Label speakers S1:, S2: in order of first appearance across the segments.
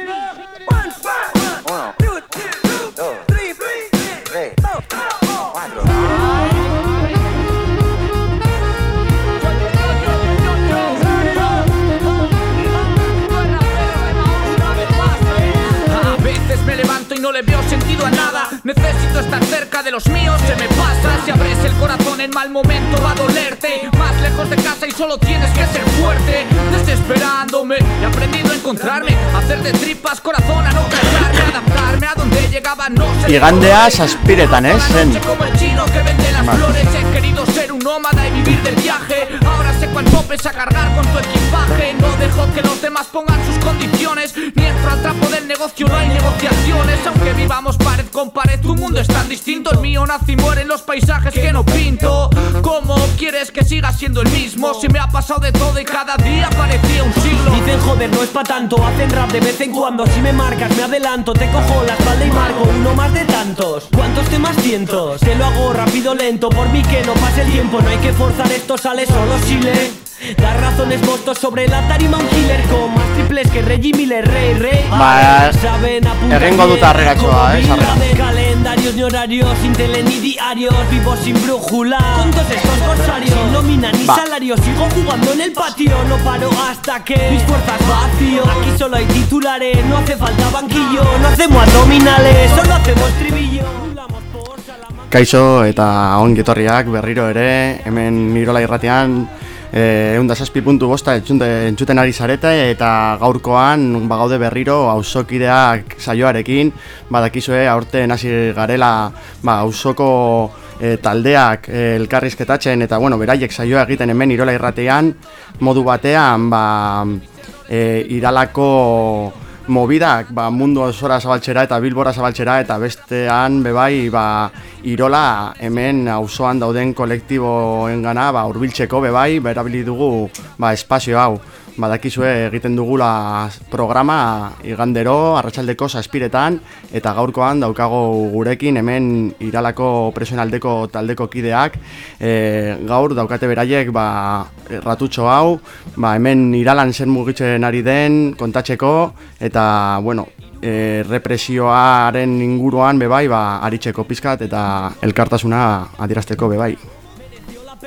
S1: no de los míos Se me pasa. Si abres el corazón en mal momento va a dolerte. Más lejos de casa y solo tienes que ser fuerte. Desesperándome he aprendido a encontrarme Hacer de tripas corazón a no callarme Adaptarme a donde llegaba no sé.
S2: Igandea saspiretan, eh, zen
S1: Como el chino que vende las flores. He querido ser un nómada y vivir del viaje. Ahora sé cuál topes a cargar con tu equipaje. No dejo que los demás pongan sus condiciones. Ni entro al trapo del negocio, no hay negociaciones. Aunque vivamos pared con pared, tu mundo es tan distinto. El mío nace y muere en los paisajes que no pinto. ¿Cómo quieres que siga siendo el mismo? Si me ha pasado de todo y cada día parecía un siglo.
S3: Dicen joder, no es pa' tanto, hacen rap de vez en cuando. Si me marcas, me adelanto, te cojo la espalda y marco uno más de tantos. ¿Cuántos temas cientos? Te lo hago rápido, lento, por mí que no pase el tiempo. No hay que forzar esto, sale solo si le. Das razones votos sobre la tarima un killer con más triples que Reggie Miller, rey, rey.
S2: Ba, errengo dut arreratxoa, eh, sarrera.
S3: calendarios ni horarios, sin tele ni diarios Vivo sin brújula, con todos estos corsarios Sin nómina ni
S2: ba.
S3: salario, sigo jugando en el patio No paro hasta que mis fuerzas vacío. Aquí solo hay titulares, no hace falta banquillo No hacemos abdominales, solo hacemos tribillo
S2: Kaixo eta ongi etorriak berriro ere, hemen Nirola irratean eh, eunda saspi puntu bosta entzuten, ari zarete eta gaurkoan bagaude berriro auzokideak saioarekin. Badakizue aurten hasi garela ba, auzoko e, taldeak e, elkarrizketatzen eta bueno, beraiek saioa egiten hemen Irola irratean modu batean ba, e, iralako mobidak ba, mundu osora zabaltzera eta bilbora zabaltzera eta bestean bebai ba, Irola hemen auzoan dauden kolektiboengana ba, urbiltzeko bebai berabili dugu ba, espazio hau badakizue egiten dugula programa igandero, arratsaldeko zazpiretan eta gaurkoan daukago gurekin hemen iralako presionaldeko taldeko kideak e, gaur daukate beraiek ba, ratutxo hau ba, hemen iralan zen mugitzen ari den kontatzeko eta bueno, e, represioaren inguruan bebai ba, aritzeko pizkat eta elkartasuna adierazteko bebai.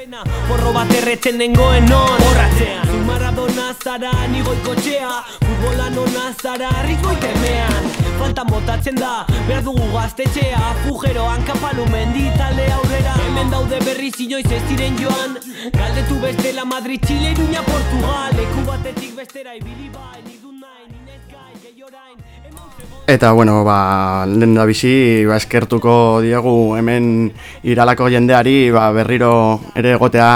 S3: Pena Porro bat erretzen dengoen non. Horratzean Zu zara ni Futbola nona zara ritmo itemean Falta motatzen da Behar dugu gaztetxea Fujeroan kapalu mendi talde aurrera. Hemen daude berriz inoiz ez ziren joan. Galdetu bestela Madrid, Chile, Iruña, Portugal Leku batetik bestera ibili bai
S2: Eta, bueno, ba, lehen da bizi, ba, eskertuko diegu hemen iralako jendeari, ba, berriro ere egotea,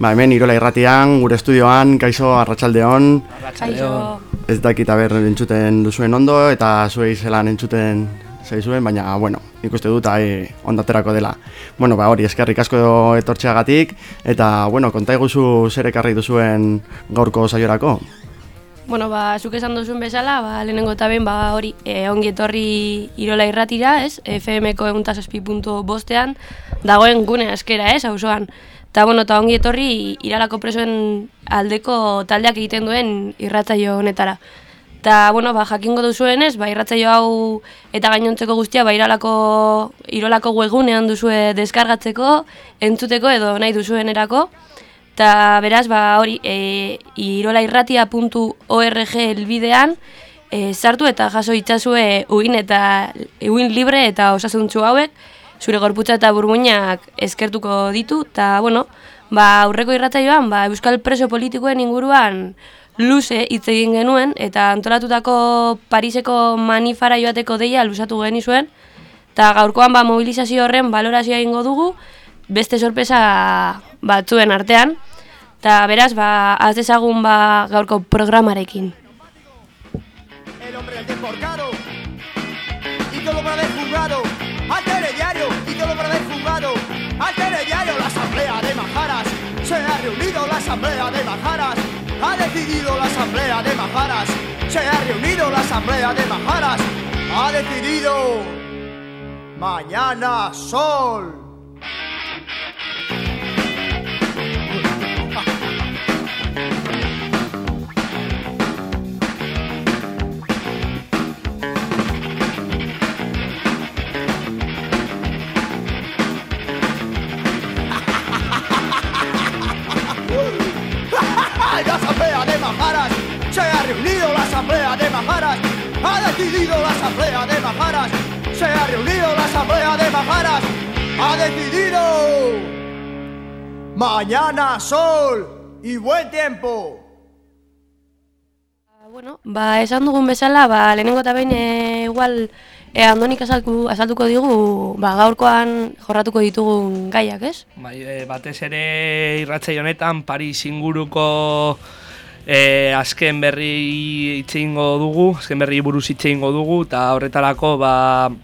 S2: ba, hemen irola irratian, gure estudioan, kaixo, arratsaldeon
S4: Kaixo.
S2: Ez dakit aber entzuten duzuen ondo, eta zuei zelan entzuten zaizuen, baina, bueno, ikuste dut, ahi, ondaterako dela. Bueno, ba, hori, eskerrik asko etortxeagatik, eta, bueno, konta iguzu zer ekarri duzuen gaurko saiorako.
S4: Bueno, ba, zuk esan duzun bezala, ba, lehenengo eta behin, ba, hori, e, ongi etorri irola irratira, ez? FM-ko bostean, dagoen gune askera, ez, auzoan. Eta, bueno, eta ongi etorri iralako presoen aldeko taldeak egiten duen irratzaio honetara. Eta, bueno, ba, jakingo duzuenez, ba, irratzaio hau eta gainontzeko guztia, ba, iralako, irolako webgunean duzue deskargatzeko, entzuteko edo nahi duzuenerako. Eta beraz, ba, hori, e, irolairratia.org elbidean e, sartu eta jaso itzazue uin eta uin libre eta osasuntzu hauek, zure gorputza eta burmuinak eskertuko ditu, eta, bueno, ba, aurreko irratzaioan, ba, Euskal Preso Politikoen inguruan luze hitz egin genuen, eta antolatutako Pariseko manifara joateko deia luzatu genizuen, eta gaurkoan ba, mobilizazio horren balorazioa egingo dugu, beste sorpresa batzuen artean, eta beraz, ba, az dezagun ba, gaurko programarekin.
S5: El hombre del desborcado y todo para haber juzgado al telediario y todo para haber juzgado al telediario la asamblea de Majaras se ha reunido la asamblea de Majaras ha decidido la asamblea de Majaras se ha reunido la asamblea de Majaras ha decidido mañana sol Majaras. Ha decidido la asamblea de Majaras. Se ha reunido la asamblea de Majaras. Ha decidido. Mañana sol y buen tiempo.
S4: Bueno, ba, esan dugun bezala, ba, lehenengo eta behin e, igual e, andonik azalku, azaltuko digu, ba, gaurkoan jorratuko ditugun gaiak, ez?
S6: Bai, e, batez ere irratzei honetan Paris inguruko e, azken berri itxeingo dugu, azken berri buruz itxeingo dugu, eta horretarako ba,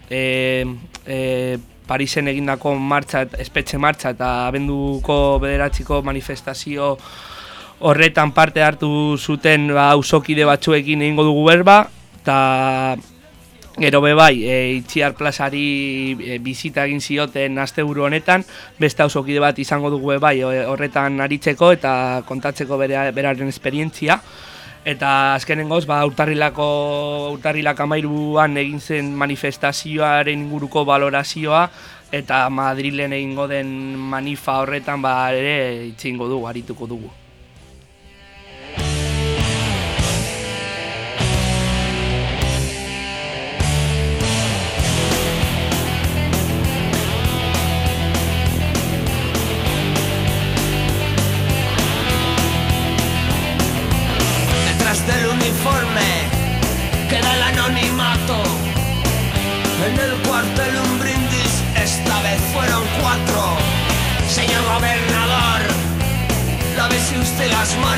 S6: e, e, Parisen egindako martxa, espetxe martxa eta abenduko bederatziko manifestazio horretan parte hartu zuten ba, ausokide batzuekin egingo dugu berba, eta Gero be bai, e, Itziar plazari e, bizita egin zioten asteburu honetan, beste hausokide bat izango dugu be bai horretan aritzeko eta kontatzeko bere, beraren esperientzia. Eta azkenengoz, ba, urtarrilako, urtarrilak amairuan egin zen manifestazioaren inguruko valorazioa, eta Madrilen egingo den manifa horretan ba, ere itzingo dugu, arituko dugu.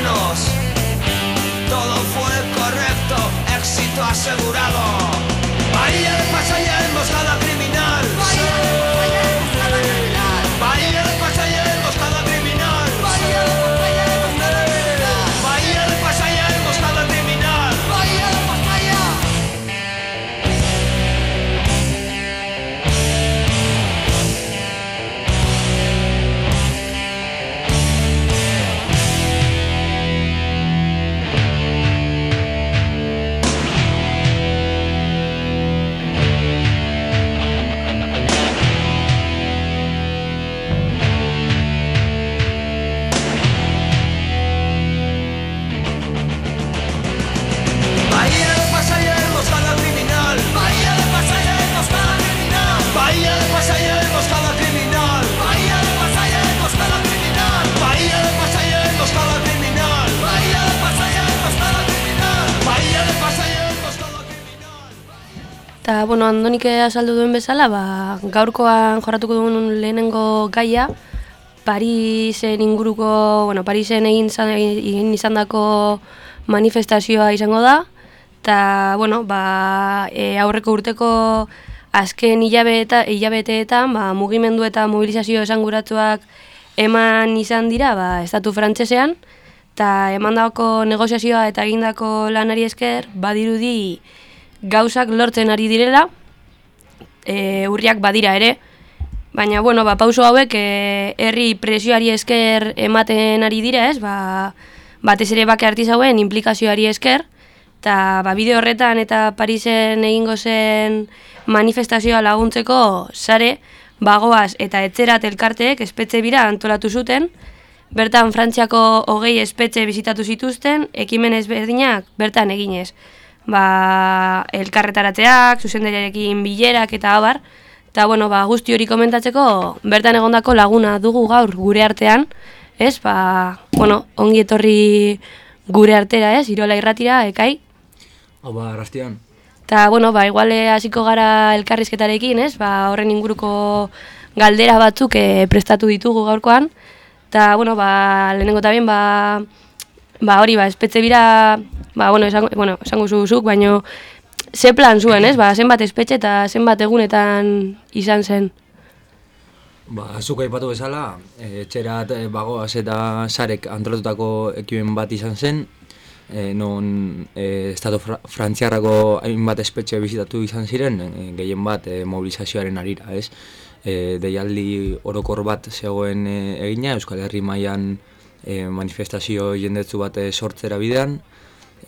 S3: Manos. Todo fue correcto, éxito asegurado.
S4: Eta, bueno, andonik azaldu duen bezala, ba, gaurkoan jorratuko duen lehenengo gaia, Parisen inguruko, bueno, Parisen egin, egin izan dako manifestazioa izango da, eta, bueno, ba, e, aurreko urteko azken hilabete, hilabeteetan, ba, mugimendu eta mobilizazio esanguratuak eman izan dira, ba, estatu frantsesean, eta eman dako negoziazioa eta egindako lanari esker, badirudi, gauzak lortzen ari direla, e, urriak badira ere, baina, bueno, ba, pauso hauek e, herri presioari esker ematen ari dira, ez, ba, batez ere bake artizauen implikazioari esker, eta ba, bideo horretan eta Parisen egingo zen manifestazioa laguntzeko sare, bagoaz eta etzerat elkarteek espetxe bira antolatu zuten, bertan Frantziako hogei espetxe bizitatu zituzten, ekimen ezberdinak bertan eginez ba, elkarretaratzeak, zuzendariarekin bilerak eta abar, eta bueno, ba, guzti hori komentatzeko bertan egondako laguna dugu gaur gure artean, ez, ba, bueno, ongi etorri gure artera, ez, irola irratira, ekai?
S7: Hau ba, rastian.
S4: Eta, bueno, ba, iguale hasiko gara elkarrizketarekin, ez, ba, horren inguruko galdera batzuk e, prestatu ditugu gaurkoan, eta, bueno, ba, lehenengo eta ba, ba, hori, ba, espetze bira ba, bueno, esango, bueno, esango zuzuk, baino ze plan zuen, ez? Ba, zenbat espetxe eta zenbat egunetan izan zen.
S7: Ba, zuka ipatu bezala, e, etxerat e, bagoaz eta sarek antolatutako ekiben bat izan zen, e, non e, Estado fra Frantziarrako hainbat espetxe bizitatu izan ziren, e, gehien bat e, mobilizazioaren arira, ez? E, deialdi orokor bat zegoen e, egina, Euskal Herri mailan e, manifestazio jendetzu bat e, sortzera bidean,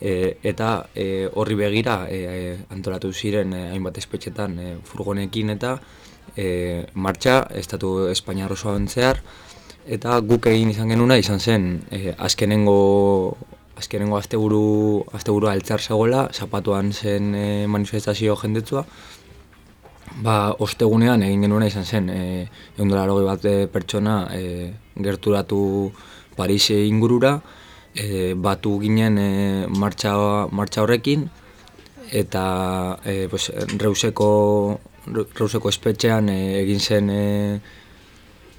S7: e, eta e, horri begira e, antolatu ziren e, hainbat espetxetan e, furgonekin eta e, martxa estatu Espainiar osoa zehar eta guk egin izan genuna izan zen e, azkenengo azkenengo asteburu asteburu altzar zegoela, zapatuan zen e, manifestazio jendetzua, ba, ostegunean egin genuena izan zen, e, egun bat e, pertsona e, gerturatu Parise ingurura, e, batu ginen e, martxa, martxa horrekin, eta e, pues, reuseko, reuseko espetxean e, egin zen e,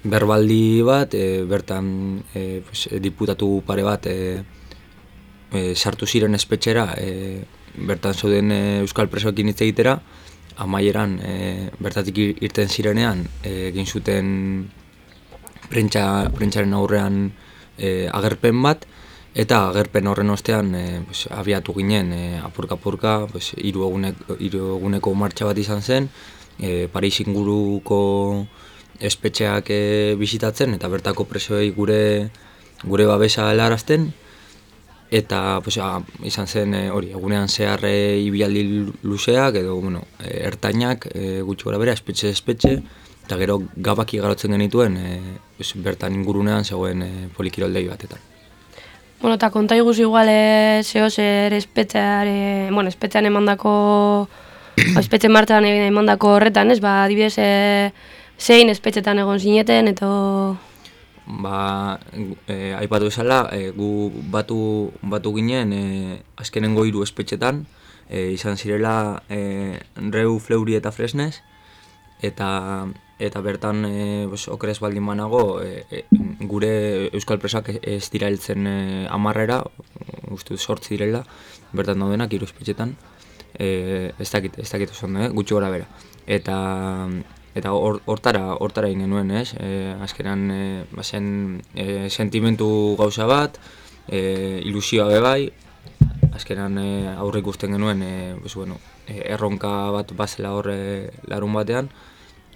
S7: berbaldi bat, e, bertan e, pues, diputatu pare bat e, e, sartu ziren espetxera, e, bertan zauden e, Euskal Presoekin hitz egitera, amaieran e, bertatik irten zirenean e, egin zuten prentsa, prentsaren aurrean e, agerpen bat, eta agerpen horren ostean e, pues, abiatu ginen e, apurka-apurka, pues, iru, eguneko martxa bat izan zen, e, Paris inguruko espetxeak e, bisitatzen eta bertako presoei gure gure babesa helarazten eta pues, a, izan zen e, hori egunean zehar e, ibialdi luzeak edo bueno, e, ertainak e, gutxi gora bera espetxe espetxe eta gero gabaki garotzen genituen e, pues, bertan ingurunean zegoen e, polikiroldei batetan.
S4: Bueno, eta konta iguz igual e, zer espetxeare, bueno, espetxean emandako espetxe martan emandako horretan, ez, ba, adibidez, e, zein espetxetan egon zineten, eta...
S7: Ba, e, aipatu esala, e, gu batu, batu ginen e, azkenengo hiru espetxetan, e, izan zirela e, Reu, Fleuri eta Fresnes, eta eta bertan e, bos, okrez baldin banago e, gure euskal presak ez dira heltzen e, amarrera, uste sortzi direla, bertan daudenak hiru espetxetan, e, ez dakit, ez dakit oso eh? gutxi gora bera. Eta eta hortara hortara egin genuen, ez? E, azkenan e, bazen e, sentimentu gauza bat, e, ilusioa be bai. Azkenan e, aurre ikusten genuen, e, pues, bueno, e, erronka bat bazela horre larun batean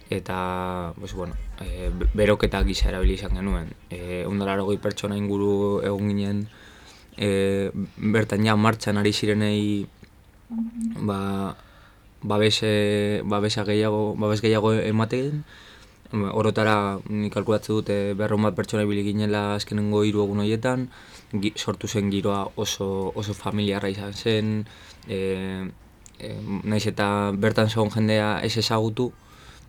S7: eta pues, bueno, e, beroketa gisa erabili izan genuen. E, Undalaro goi pertsona inguru egun ginen e, bertan ja martxan ari zirenei ba, babese, babesa gehiago, babes gehiago ematen, orotara nik kalkulatze dute berron bat pertsona ibili ginela azkenengo hiru egun horietan, sortu zen giroa oso, oso familiarra izan zen, e, e, naiz eta bertan zegoen jendea ez ezagutu,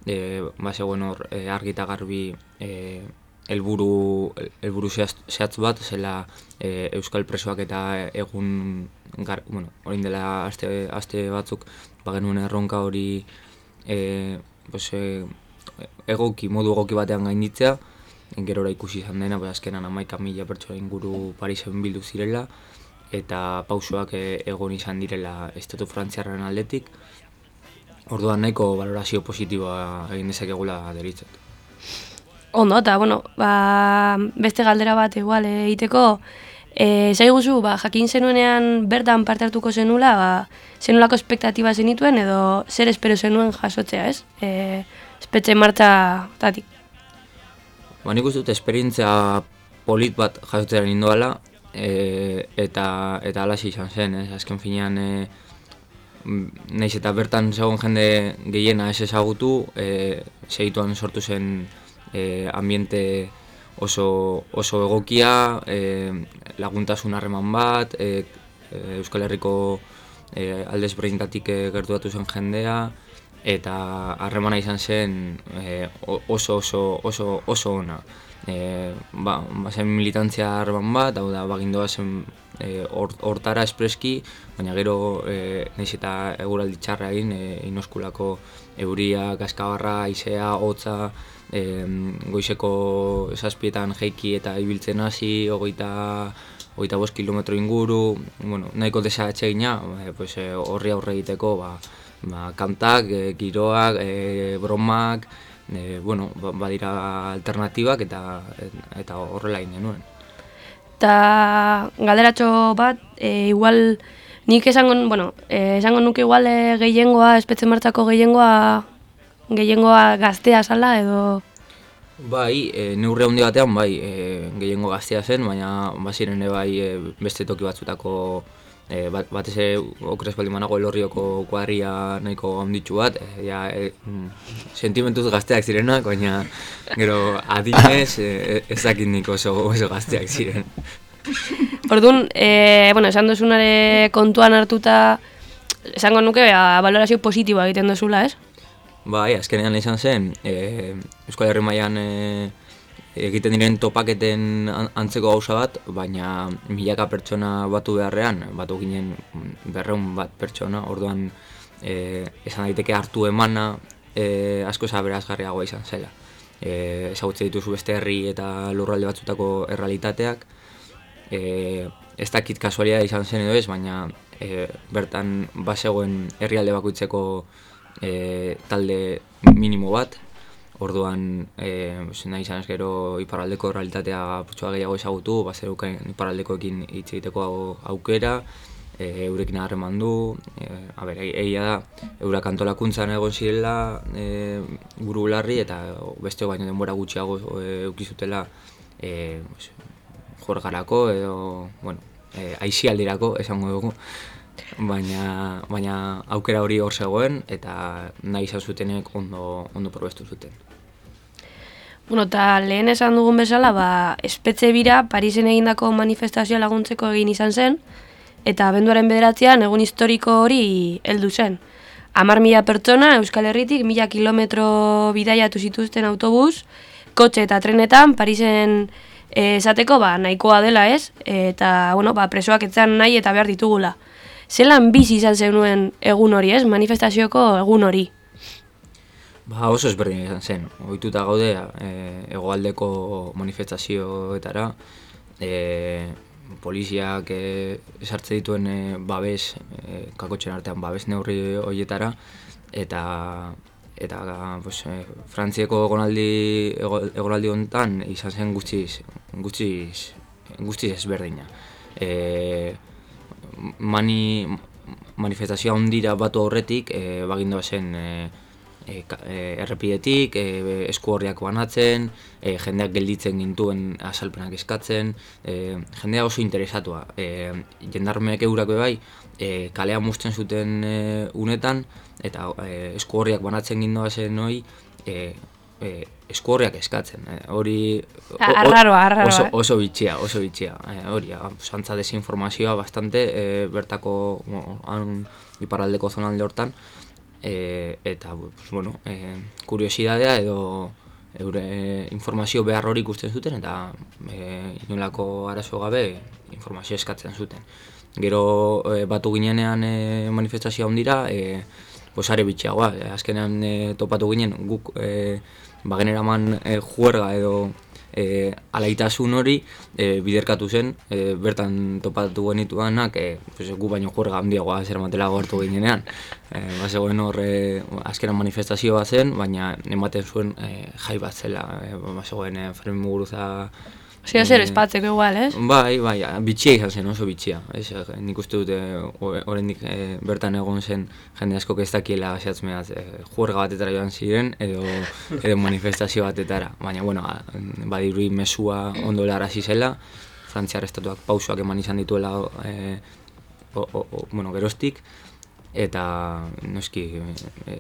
S7: e, ba zegoen hor e, argita garbi e, elburu, elburu zehatz bat, zela e, Euskal Presoak eta egun, gar, bueno, orain dela aste, aste batzuk, ba genuen erronka hori e, pues, e, egoki, modu egoki batean gainditzea, gerora ikusi izan dena, ba, azkenan amaika mila pertsona inguru Parisen bildu zirela, eta pausoak egon izan direla estatu frantziarren aldetik, orduan nahiko valorazio positiboa egin dezakegula deritzat.
S4: Ondo, eta, bueno, ba, beste galdera bat igual egiteko, e, zaiguzu, ba, jakin zenuenean bertan parte hartuko zenula, ba, zenulako espektatiba zenituen edo zer espero zenuen jasotzea, ez? E, espetxe martza tatik.
S7: Ba, nik uste dut esperientzia polit bat jasotzea nindoala, e, eta eta alaxi izan zen, ez? Azken finean, e, naiz eta bertan zegoen jende gehiena ez ezagutu, e, segituan sortu zen e, ambiente oso, oso egokia, e, laguntasun harreman bat, e, Euskal Herriko e, aldez breintatik e, gertu zen jendea, eta harremana izan zen e, oso oso oso oso ona. E, ba zen militantzia harreman bat, hau da, bagindoa zen hortara espreski, baina gero e, nahiz eta eguraldi txarra egin, e, inoskulako euria, gaskabarra, aizea, hotza, e, goizeko zazpietan jeiki eta ibiltzen hasi, ogeita, ogeita bost kilometro inguru, bueno, nahiko desatxe gina, e, pues, e, horri aurre egiteko, ba, ba, kantak, e, giroak, e, bromak, e, bueno, ba, badira alternatibak eta eta horrela egin genuen.
S4: Eta galderatxo bat, e, igual nik esango, bueno, e, esango nuke igual e, gehiengoa, espetzen martxako gehiengoa gehiengoa gaztea zala edo...
S7: Bai, e, neurre handi batean bai, e, gehiengo gaztea zen, baina baziren bai e, beste toki batzutako e, bat, batez ere okrez baldin manago elorrioko kuadria nahiko handitxu bat, e, ja, e, mm, sentimentuz gazteak zirenak, baina gero adinez e, ez dakit nik oso, oso gazteak ziren.
S4: Orduan, e, bueno, esan duzunare kontuan hartuta, esango nuke, ba, valorazio positiboa egiten duzula, ez?
S7: Bai, azkenean izan zen, e, Euskal Herri mailan e, egiten diren topaketen an- antzeko gauza bat, baina milaka pertsona batu beharrean, batu ginen mm, berreun bat pertsona, orduan e, esan daiteke hartu emana e, asko zaberazgarriagoa izan zela. E, ezagutzen dituzu beste herri eta lurralde batzutako errealitateak, e, ez dakit kasualia izan zen edo ez, baina e, bertan bazegoen herrialde bakoitzeko e, talde minimo bat, orduan e, nahi izan gero iparraldeko realitatea putxua gehiago ezagutu, bazeruken iparraldekoekin hitz egiteko au- aukera, e, eurekin harreman du, e, a ber, e- egia da, eurak antolakuntzan egon zirela e, guru larri eta beste baino denbora gutxiago e, eukizutela e, jorgarako edo, bueno, e, aizialdirako esango dugu. Baina, baina aukera hori hor zegoen eta nahi izan zutenek ondo, ondo probestu zuten.
S4: Bueno, eta lehen esan dugun bezala, ba, espetxe bira Parisen egindako manifestazioa laguntzeko egin izan zen, eta abenduaren bederatzean egun historiko hori heldu zen. Amar mila pertsona Euskal Herritik mila kilometro bidaiatu zituzten autobus, kotxe eta trenetan Parisen eh, esateko ba, nahikoa dela ez, eta bueno, ba, presoak etzan nahi eta behar ditugula. Zelan bizi izan zenuen egun hori ez, manifestazioko egun hori?
S7: Ba oso ezberdin izan zen, ohituta gaude e, hegoaldeko manifestazioetara, e, poliziak esartze dituen e, babes, e, kakotxen artean babes neurri horietara, eta eta pues, e, Frantzieko egonaldi ego- egonaldi honetan izan zen guztiz guztiz guztiz ezberdina. E, mani, manifestazioa ondira batu aurretik, e, bagindoa zen e, e, ka- e, errepidetik, e, esku horriak banatzen, e, jendeak gelditzen gintuen azalpenak eskatzen, e, jendea oso interesatua. E, jendarmeek eurak bai, e, kalea musten zuten e, unetan, eta e, esku horriak banatzen gindoa zen hoi, e, e, esku horriak eskatzen. E, hori o- o-
S4: Arraroa, arraroa,
S7: oso,
S4: eh?
S7: oso bitxia, oso bitxia. E, hori, ah, pues, antza desinformazioa bastante e, bertako bueno, han, iparraldeko zonalde hortan. E, eta, pues, bueno, e, kuriosidadea edo eure informazio behar hori ikusten zuten eta e, inolako arazo gabe informazio eskatzen zuten. Gero e, batu ginenean e, manifestazioa ondira, e, pues are bitxiagoa, e, azkenean e, topatu ginen guk e, bageneraman e, juerga edo e, alaitasun hori e, biderkatu zen, e, bertan topatu genituanak, e, pues, gu baino juerga handiagoa zer matela gortu ginenean. E, bazegoen hor e, azkenan manifestazio bat zen, baina ematen zuen e, jai bat zela, e, bazegoen e, Fermin Muguruza
S4: Zio zer
S7: Eh,
S4: espatzeko igual, ez?
S7: Bai, bai, bitxia izan zen, oso bitxia. Ez, eh, nik uste dute oraindik e, bertan egon zen jende asko ez dakiela zehatzmeaz e, juerga batetara joan ziren edo, edo manifestazio batetara. Baina, bueno, badirudi mesua ondo larazi zela, Frantziar estatuak pausoak eman izan dituela e, o, o, o, bueno, gerostik, eta noski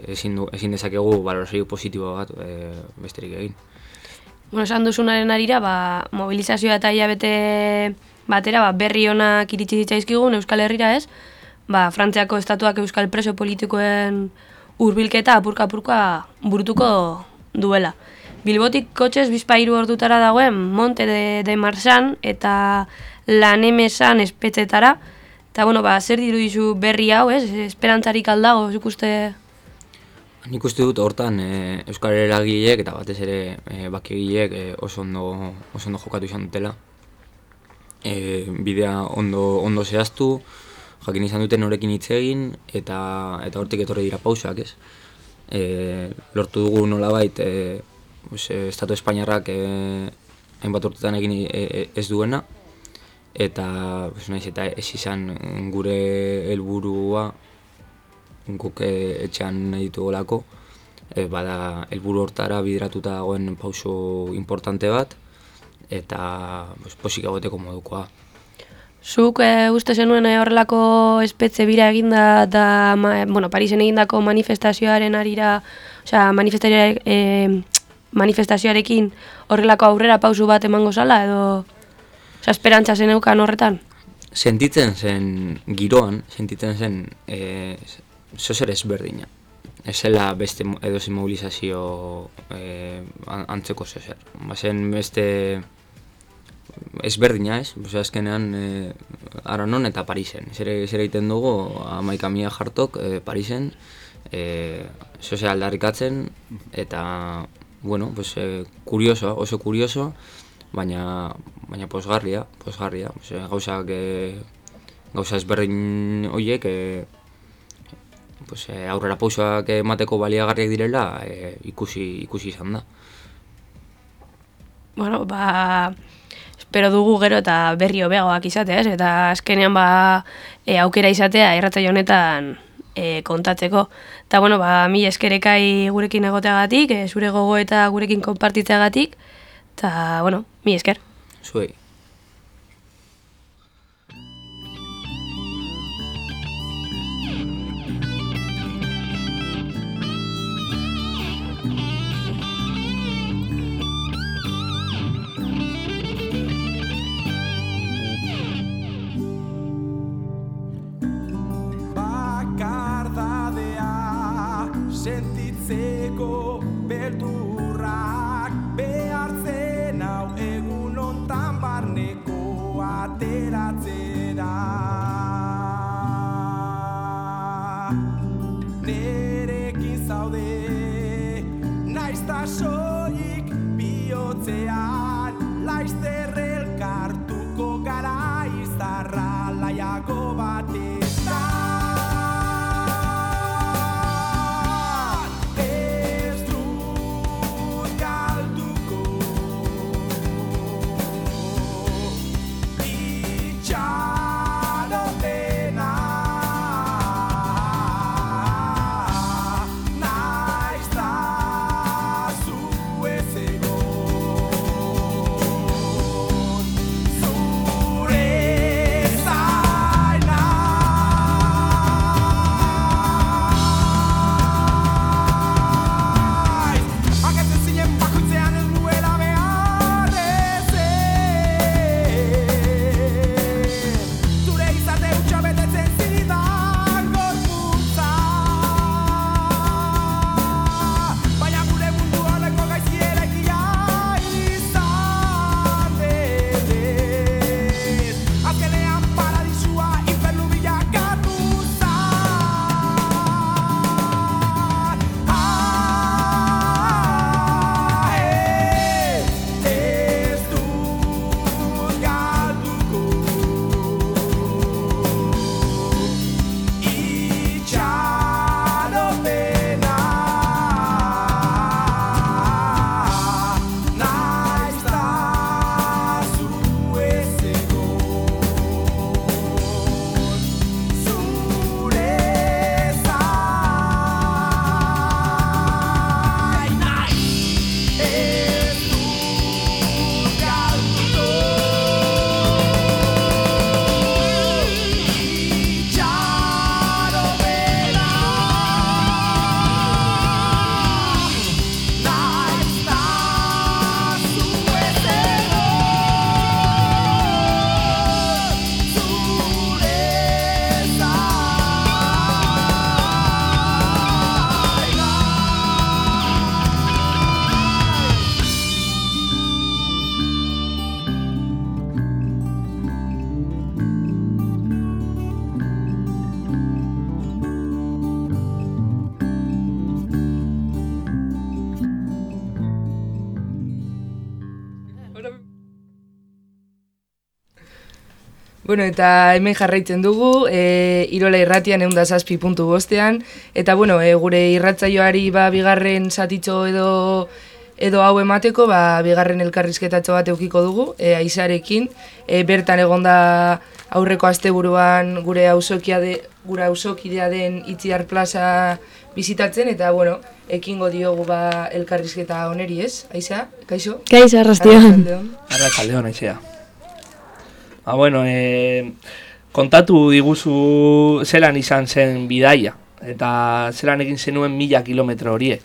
S7: ezin, du, ezin dezakegu valorazio positibo bat e, besterik egin.
S4: Bueno, esan duzunaren arira, ba, mobilizazioa eta hilabete batera, ba, berri honak iritsi ditzaizkigun Euskal Herrira ez, ba, Frantziako estatuak Euskal preso politikoen hurbilketa apurka-apurka burutuko duela. Bilbotik kotxez bizpairu ordutara dagoen Monte de, de Marsan eta Lanemesan espetzetara, eta bueno, ba, zer dirudizu berri hau, ez? Esperantzarik aldago, zuk.
S7: Nik uste dut hortan e, Euskal Eragileek eta batez ere e, bakegileek e, oso, ondo, oso ondo jokatu izan dutela. E, bidea ondo, ondo zehaztu, jakin izan duten norekin hitz egin eta eta hortik etorri dira pausak, ez? E, lortu dugu nolabait e, e, Estatu Espainiarrak e, hainbat urtetan egin e, ez duena eta pues, naiz eta ez izan gure helburua guk eh, etxean nahi ditugolako, e, bada helburu hortara bideratuta dagoen pauso importante bat, eta pues, posik egoteko modukoa.
S4: Zuk e, uste zenuen eh, horrelako espetze bira eginda da, ma, bueno, Parisen egindako manifestazioaren arira, osea, manifestazioare, e, manifestazioarekin horrelako aurrera pausu bat emango zala, edo, osea, esperantza zeneukan horretan?
S8: sentitzen zen giroan, sentitzen zen e, zozer. Ez zela beste mo- edozein mobilizazio e, an- antzeko zozer. Bazen beste ezberdina ez, Osea, azkenean e, Aranon eta Parisen. Zer, zer egiten dugu, amaika mila jartok e, Parisen, e, zoze aldarrikatzen, eta, bueno, pues, e, kurioso, oso kurioso, baina, baina posgarria, posgarria. Osea, gauzak, e, gauza ezberdin horiek, e, pues, e, aurrera pausoak emateko baliagarriak direla e, ikusi, ikusi izan da.
S4: Bueno, ba, espero dugu gero eta berri hobeagoak izatea, ez? Eta azkenean ba, e, aukera izatea erratzaio honetan e, kontatzeko. Eta bueno, ba, mi eskerekai gurekin egoteagatik, e, zure gogo eta gurekin konpartitzeagatik, eta bueno, mi esker.
S8: Zuei.
S9: Bueno, eta hemen jarraitzen dugu, e, Irola irratian egun da zazpi puntu bostean, eta bueno, e, gure irratzaioari ba, bigarren satitxo edo edo hau emateko, ba, bigarren elkarrizketatxo bat eukiko dugu, e, aizarekin, e, bertan egonda aurreko asteburuan gure auzokia de, gure auzokidea den Itziar Plaza bizitatzen, eta bueno, ekingo diogu ba elkarrizketa oneri ez, aiza, kaixo?
S10: Kaixo, arrastion.
S9: Arratsaldeon.
S6: Arratxaldeon, aizea. Ba, bueno, e, kontatu diguzu zelan izan zen bidaia, eta zelan egin zenuen mila kilometro horiek.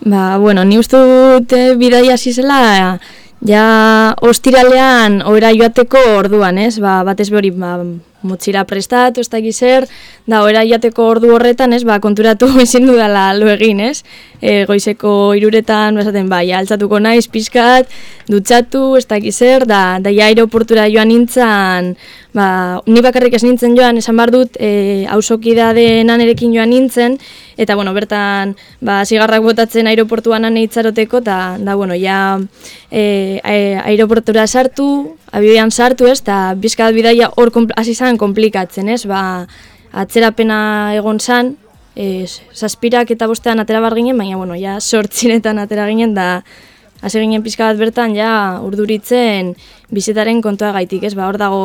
S10: Ba, bueno, ni uste dut eh, bidaia hasi zela Ja, ostiralean, oera joateko orduan, ez? Ba, batez hori, ba, motxila prestatu, ez da zer, da, oera joateko ordu horretan, ez? Ba, konturatu ezin dudala lo egin, ez? E, goizeko iruretan, basaten, ba, ja, altzatuko naiz, pizkat, dutxatu, ez da zer, da, da, ja, aeroportura joan nintzen, ba, ni bakarrik ez nintzen joan, esan bar dut, e, hausokida denan erekin joan nintzen, eta, bueno, bertan, ba, zigarrak botatzen aeroportuan aneitzaroteko, eta, da, bueno, ja, e, aeroportura sartu, abioian sartu, ez, eta bizkat bidaia hor hasi zan komplikatzen, ez, ba, atzerapena egon zan, e, zazpirak eta bostean atera bar ginen, baina, bueno, ja, sortzinetan atera ginen, da, hasi ginen pizka bat bertan, ja, urduritzen bizetaren kontua gaitik, ez, ba, hor dago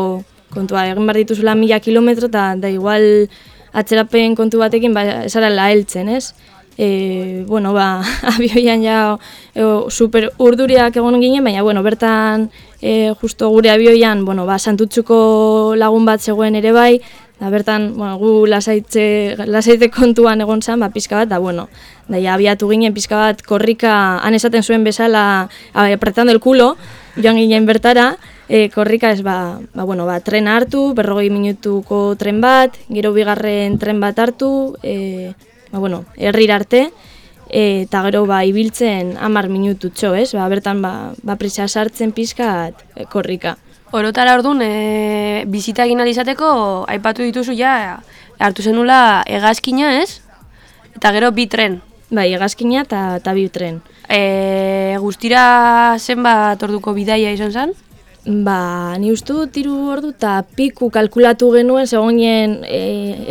S10: kontua, egin behar dituzula mila kilometro, eta da, igual, atzerapen kontu batekin, ba, esara laheltzen, ez, e, bueno, ba, abioian ja e, super urduriak egon ginen, baina, bueno, bertan e, justo gure abioian, bueno, ba, santutxuko lagun bat zegoen ere bai, da bertan, bueno, gu lasaitze, lasaitze kontuan egon zen, ba, pizka bat, da, bueno, da, ja, abiatu ginen pizka bat korrika, han esaten zuen bezala, apretando el culo, joan ginen bertara, e, korrika ez ba, ba, bueno, ba, tren hartu, berrogei minutuko tren bat, gero bigarren tren bat hartu, e, ba, bueno, herrir arte, e, eta gero ba, ibiltzen hamar minututxo, ez? Ba, bertan ba, ba prisa sartzen pizka e, korrika.
S4: Orotara orduan, e, bizita egin izateko aipatu dituzu ja, hartu zenula egazkina, ez? Eta gero bi tren.
S10: Bai, egazkina eta bi tren.
S4: E, guztira zenbat orduko bidaia izan zen?
S10: Ba, ni uste dut ordu eta piku kalkulatu genuen, segonien e,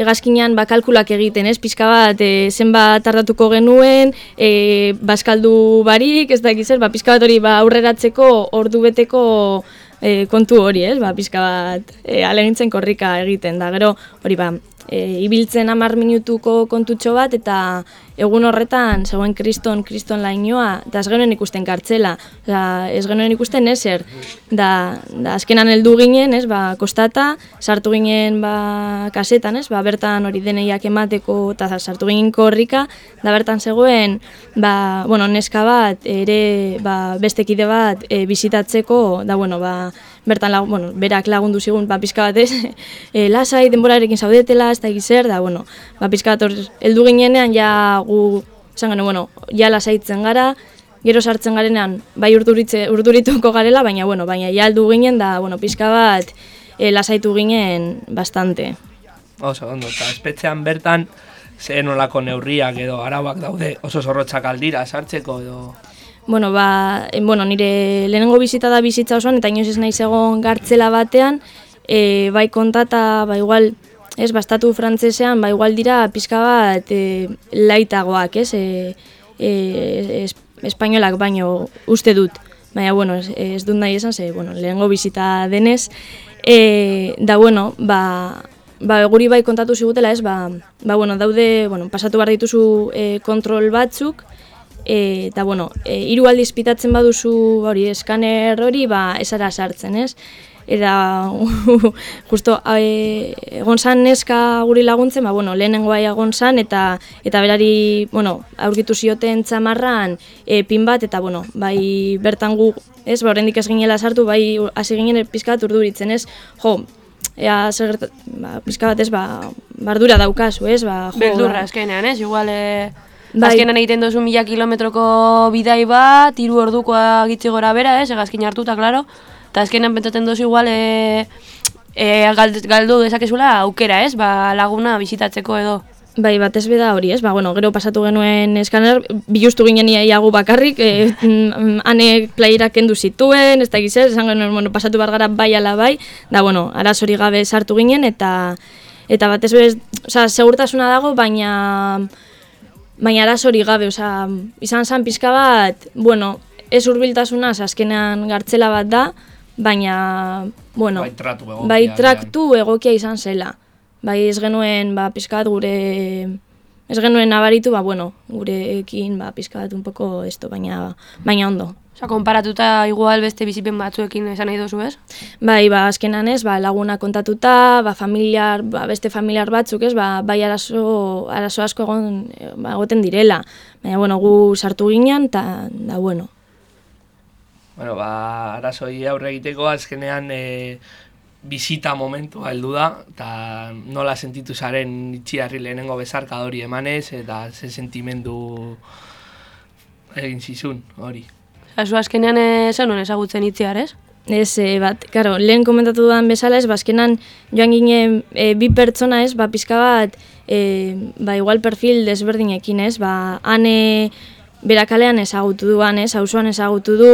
S10: egazkinean ba, kalkulak egiten, ez? Pizka bat, e, zenbat tardatuko genuen, e, baskaldu barik, ez da egizer, ba, pizka bat hori ba, aurreratzeko ordu beteko e, kontu hori, ez? Ba, pizka bat e, alegintzen korrika egiten, da gero hori ba, e, ibiltzen hamar minutuko kontutxo bat eta egun horretan zegoen kriston, kriston lainoa, eta ez genuen ikusten kartzela, Oza, ez genuen ikusten ezer, da, da azkenan heldu ginen, ez, ba, kostata, sartu ginen ba, kasetan, ez, ba, bertan hori deneiak emateko, eta sartu ginen korrika, da bertan zegoen, ba, bueno, neska bat, ere ba, bestekide bat e, bizitatzeko, da, bueno, ba, bertan lagun, bueno, berak lagundu zigun, ba, pizka bat ez, e, lasai, denborarekin zaudetela, ez da egizer, da, bueno, ba, pizka bat heldu ginenean, ja, gu, esan gano, bueno, ja lasaitzen gara, gero sartzen garenean, bai urduritze, urdurituko garela, baina, bueno, baina ja aldu ginen, da, bueno, pizka bat, e, lasaitu ginen bastante.
S6: Oso, ondo, eta espetxean bertan, zen olako neurriak edo arauak daude, oso zorrotzak aldira sartzeko edo...
S10: Bueno, ba, en, bueno, nire lehenengo bizita da bizitza osoan, eta inoz ez nahi egon gartzela batean, e, bai kontata, ba, igual, ez, bastatu frantzesean, ba, igual dira pizka bat e, laitagoak, ez, e, e, espainolak baino uste dut. Baina, bueno, ez, ez dut nahi esan, ze, bueno, lehengo bizita denez, e, da, bueno, ba, ba, guri bai kontatu zigutela, ez, ba, ba, bueno, daude, bueno, pasatu behar dituzu e, kontrol batzuk, eta bueno, e, hiru aldiz pitatzen baduzu hori eskaner hori, ba esara sartzen, ez? eta justo e, egon zan neska guri laguntzen, ba, bueno, lehenengo bai egon zan, eta, eta berari, bueno, aurkitu zioten txamarran e, pin bat, eta, bueno, bai bertan gu, ez, ba, horrendik ez ginela sartu, bai hasi ginen pizkat urduritzen, ez, jo, ea, zer, ba, pizka bat ez, ba, bardura daukazu, ez, ba,
S4: jo, Berdurra, ba, ez, igual, e... Bai. Azkenan egiten duzu mila kilometroko bidai bat, hiru ordukoa gitzi gora bera, ez, egazkin hartuta, klaro. Eta azkenan pentsatzen duzu igual e, e, galdu dezakezula aukera, ez? Ba, laguna bizitatzeko edo.
S10: Bai, bat ez beda hori, ez? Ba, bueno, gero pasatu genuen eskaner, bilustu ginen iagu bakarrik, e, ane playerak kendu zituen, ez da gizez, esan genuen, bueno, pasatu gara bai ala bai, da, bueno, arazori gabe sartu ginen, eta eta bat ez bez, oza, segurtasuna dago, baina baina arazori gabe, oza, izan zan pizka bat, bueno, ez urbiltasuna, azkenean gartzela bat da, baina, bueno, bai traktu egokia, bai traktu egokia izan zela. Bai ez genuen, ba, pizkat gure, ez genuen nabaritu, ba, bueno, gurekin, ba, pizkat un poco esto, baina, baina ondo.
S4: Osa, konparatuta igual beste bizipen batzuekin esan nahi dozu, ez?
S10: Bai, ba, azkenan ez, ba, laguna kontatuta, ba, familiar, ba, beste familiar batzuk, ez, ba, bai arazo, arazo asko egon, ba, egoten direla. Baina, bueno, gu sartu ginen, eta, da, bueno,
S6: Bueno, ba, arazoi aurre egiteko azkenean e, bizita momentua heldu da, eta nola sentitu zaren itxiarri lehenengo bezarka hori emanez, eta ze sentimendu egin zizun hori.
S4: Azu azkenean esan nuen ezagutzen itziar, ez?
S10: Ez, e, bat, karo, lehen komentatu dudan bezala, ez, bazkenan joan ginen e, bi pertsona, ez, ba, pizka bat, e, ba, igual perfil desberdinekin, ez, ba, ane berakalean ezagutu duan, ez, hausuan ezagutu du,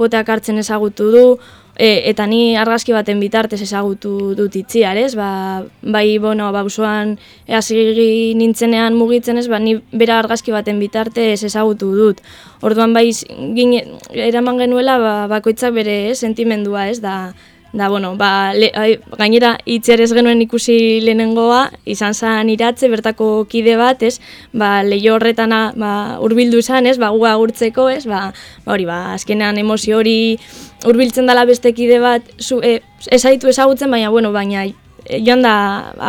S10: poteak hartzen ezagutu du, E, eta ni argazki baten bitartez ezagutu dut itziar, ez? Ba, bai, bueno, bauzoan hasi nintzenean mugitzen, ez? Ba, ni bera argazki baten bitartez ezagutu dut. Orduan bai, gine, eraman genuela, ba, bakoitzak bere sentimendua, ez? Da, Da, bueno, ba, le, ai, gainera itziarez genuen ikusi lehenengoa, izan zen iratze, bertako kide bat, ez, ba, lehio horretan ba, urbildu zen, ez, ba, gua agurtzeko, ez, ba, ba, hori, ba, azkenean emozio hori urbiltzen dela beste kide bat, zu, e, ezaitu ezagutzen, baina, bueno, baina e, joan da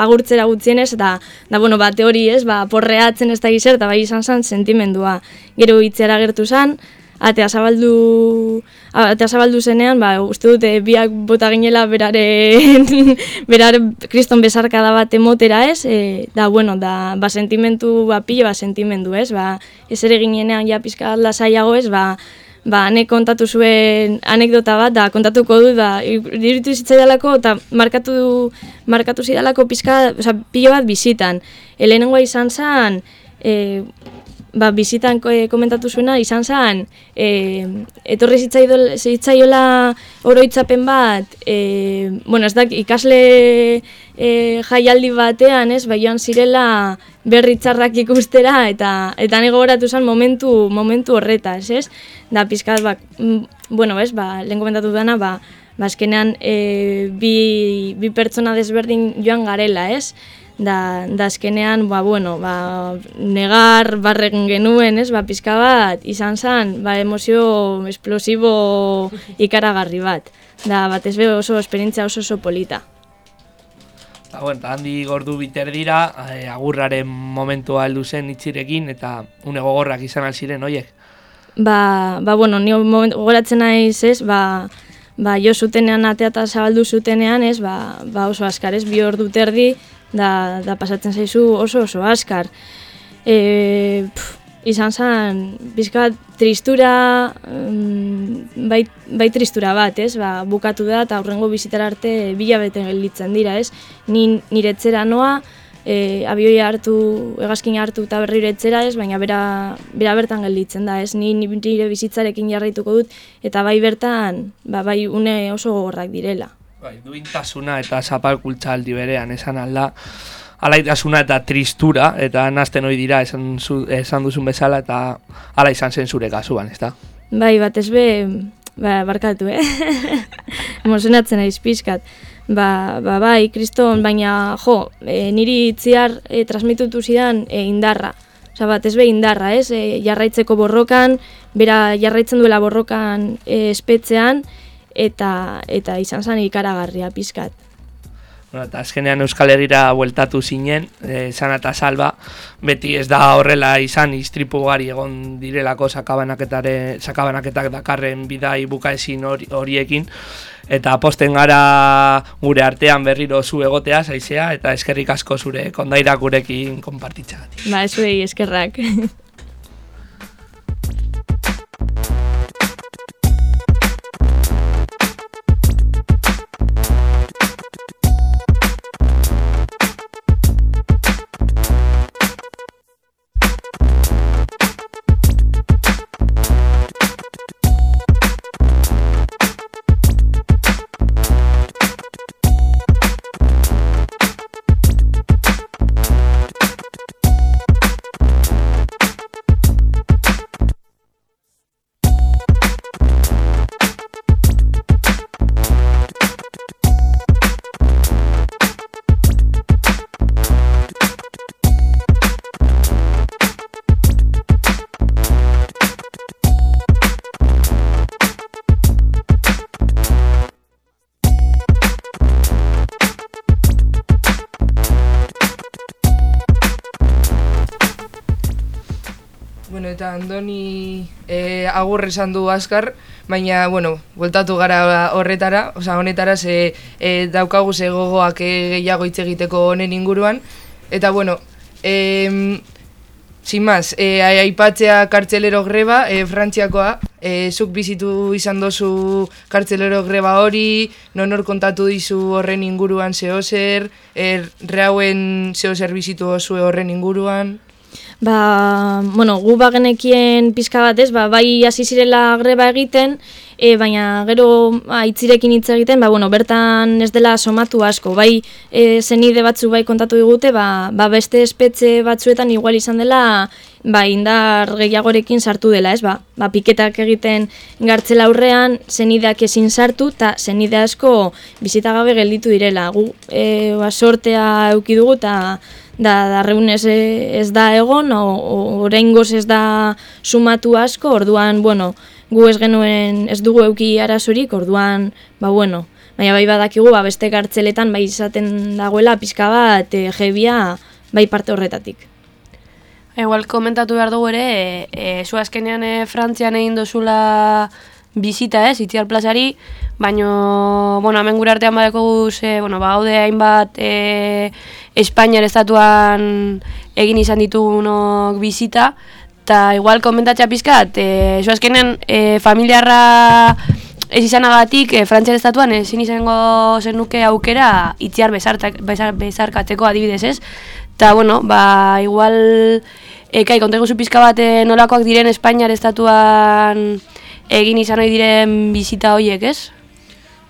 S10: agurtzera gutzien ez, eta, da, bueno, ba, teori ez, ba, porreatzen ez da gizer, eta bai izan zen sentimendua. Gero itzera gertu zen, atea zabaldu atea zabaldu zenean, ba, uste dute biak bota ginela beraren berar kriston bezarka da bat emotera ez, e, da, bueno, da, ba, sentimentu, ba, pilo, ba, sentimendu ez, ba, ez ere ginenean ja pizka lasaiago ez, ba, ba, ane kontatu zuen anekdota bat, da, kontatuko du, da, diritu zitzaidalako, eta markatu, markatu zidalako pizka, oza, pilo bat bizitan. Helenengoa izan zen, e, ba, bizitan e, komentatu zuena izan zen, e, etorri zitzaiola oroitzapen bat, e, bueno, ez da, ikasle e, jaialdi batean, ez, bai joan zirela berritzarrak ikustera, eta eta nego goratu zen momentu, momentu horretaz, ez? Da, pizkat, ba, mm, bueno, ez, ba, lehen komentatu dana, ba, ba, e, bi, bi pertsona desberdin joan garela, ez? Da, da azkenean, ba, bueno, ba, negar barren genuen, ez, ba, pizka bat, izan zen, ba, emozio esplosibo ikaragarri bat. Da, bat ez oso esperientzia oso oso polita.
S6: Ba, bueno, handi gordu biter dira, eh, agurraren momentua heldu zen itxirekin, eta une gogorrak izan alziren, oiek?
S10: Ba, ba, bueno, ni gogoratzen naiz, ez, ba, ba, jo zutenean atea eta zabaldu zutenean, ez, ba, ba oso askar, ez, bi ordu terdi, da, da pasatzen zaizu oso oso askar. E, pf, izan zen, bizka tristura, mm, bai, bai tristura bat, ez? Ba, bukatu da eta aurrengo bizitara arte bila beten gelditzen dira, ez? Ni, nire etzera noa, e, abioia hartu, egazkin hartu eta berriro etzera, ez? Baina bera, bera bertan gelditzen da, ez? Ni nire bizitzarekin jarraituko dut, eta bai bertan, ba, bai une oso gogorrak direla.
S6: Bai, duintasuna eta zapalkultza aldi berean esan alda, alaitasuna eta tristura, eta nazten hori dira esan, zu, esan duzun bezala, eta ala izan zen zure kasuan, ez da?
S10: Bai, bat ez be, ba, barkatu, eh? Emozionatzen aiz pizkat. Ba, ba, bai, kriston, baina, jo, e, niri itziar e, transmitutu zidan e, indarra. Osa, bat ez be indarra, ez? E, jarraitzeko borrokan, bera jarraitzen duela borrokan e, espetzean, eta eta izan zen ikaragarria pizkat.
S6: Bueno, eta azkenean Euskal Herriera bueltatu zinen, e, eta salba, beti ez da horrela izan iztripu gari egon direlako sakabanaketak dakarren bidai bukaezin horiekin, eta posten gara gure artean berriro zu egotea, zaizea, eta eskerrik asko zure kondairak gurekin konpartitzagatik.
S10: Ba, ez eskerrak.
S9: Andoni e, agur esan du azkar, baina, bueno, bueltatu gara horretara, oza, honetara, ze e, daukagu ze gogoak e, gehiago hitz egiteko honen inguruan. Eta, bueno, e, sin más, e, aipatzea kartzelero greba, e, frantziakoa, e, zuk bizitu izan dozu kartzelero greba hori, nonor kontatu dizu horren inguruan zehozer, e, rehauen zehozer bizitu osu horren inguruan.
S10: Ba, bueno, gu bagenekien pizka bat ez, ba, bai hasi zirela greba egiten, e, baina gero aitzirekin hitz egiten, ba, bueno, bertan ez dela somatu asko, bai e, zenide batzu bai kontatu digute, ba, ba beste espetxe batzuetan igual izan dela, ba, indar gehiagorekin sartu dela, ez, ba, ba piketak egiten gartzela aurrean, zenideak ezin sartu, eta zenide asko bizita gabe gelditu direla, gu e, ba, sortea euki dugu, eta da darreunez ez da egon, oraingoz ez da sumatu asko, orduan, bueno, gu ez genuen ez dugu euki arazorik, orduan, ba bueno, baina bai badakigu, ba beste kartzeletan bai izaten dagoela pizka bat e, jebia bai parte horretatik.
S4: Igual komentatu behar dugu ere, e, e, zu azkenean e, Frantzian egin dozula bizita ez, itziar plazari, baino, bueno, hemen gure artean badeko guz, e, bueno, ba, haude hainbat e, Espainiar estatuan egin izan ditugunok bizita, eta igual komentatxa pizkat, e, zu azkenean e, familiarra ez izanagatik e, Frantziar estatuan ezin izango zenuke aukera itziar bezartak, bezar, bezarkatzeko adibidez ez, eta bueno, ba, igual, ekai, kontegu zu pizka bat e, nolakoak diren Espainiar estatuan egin izan ohi diren bizita horiek, ez?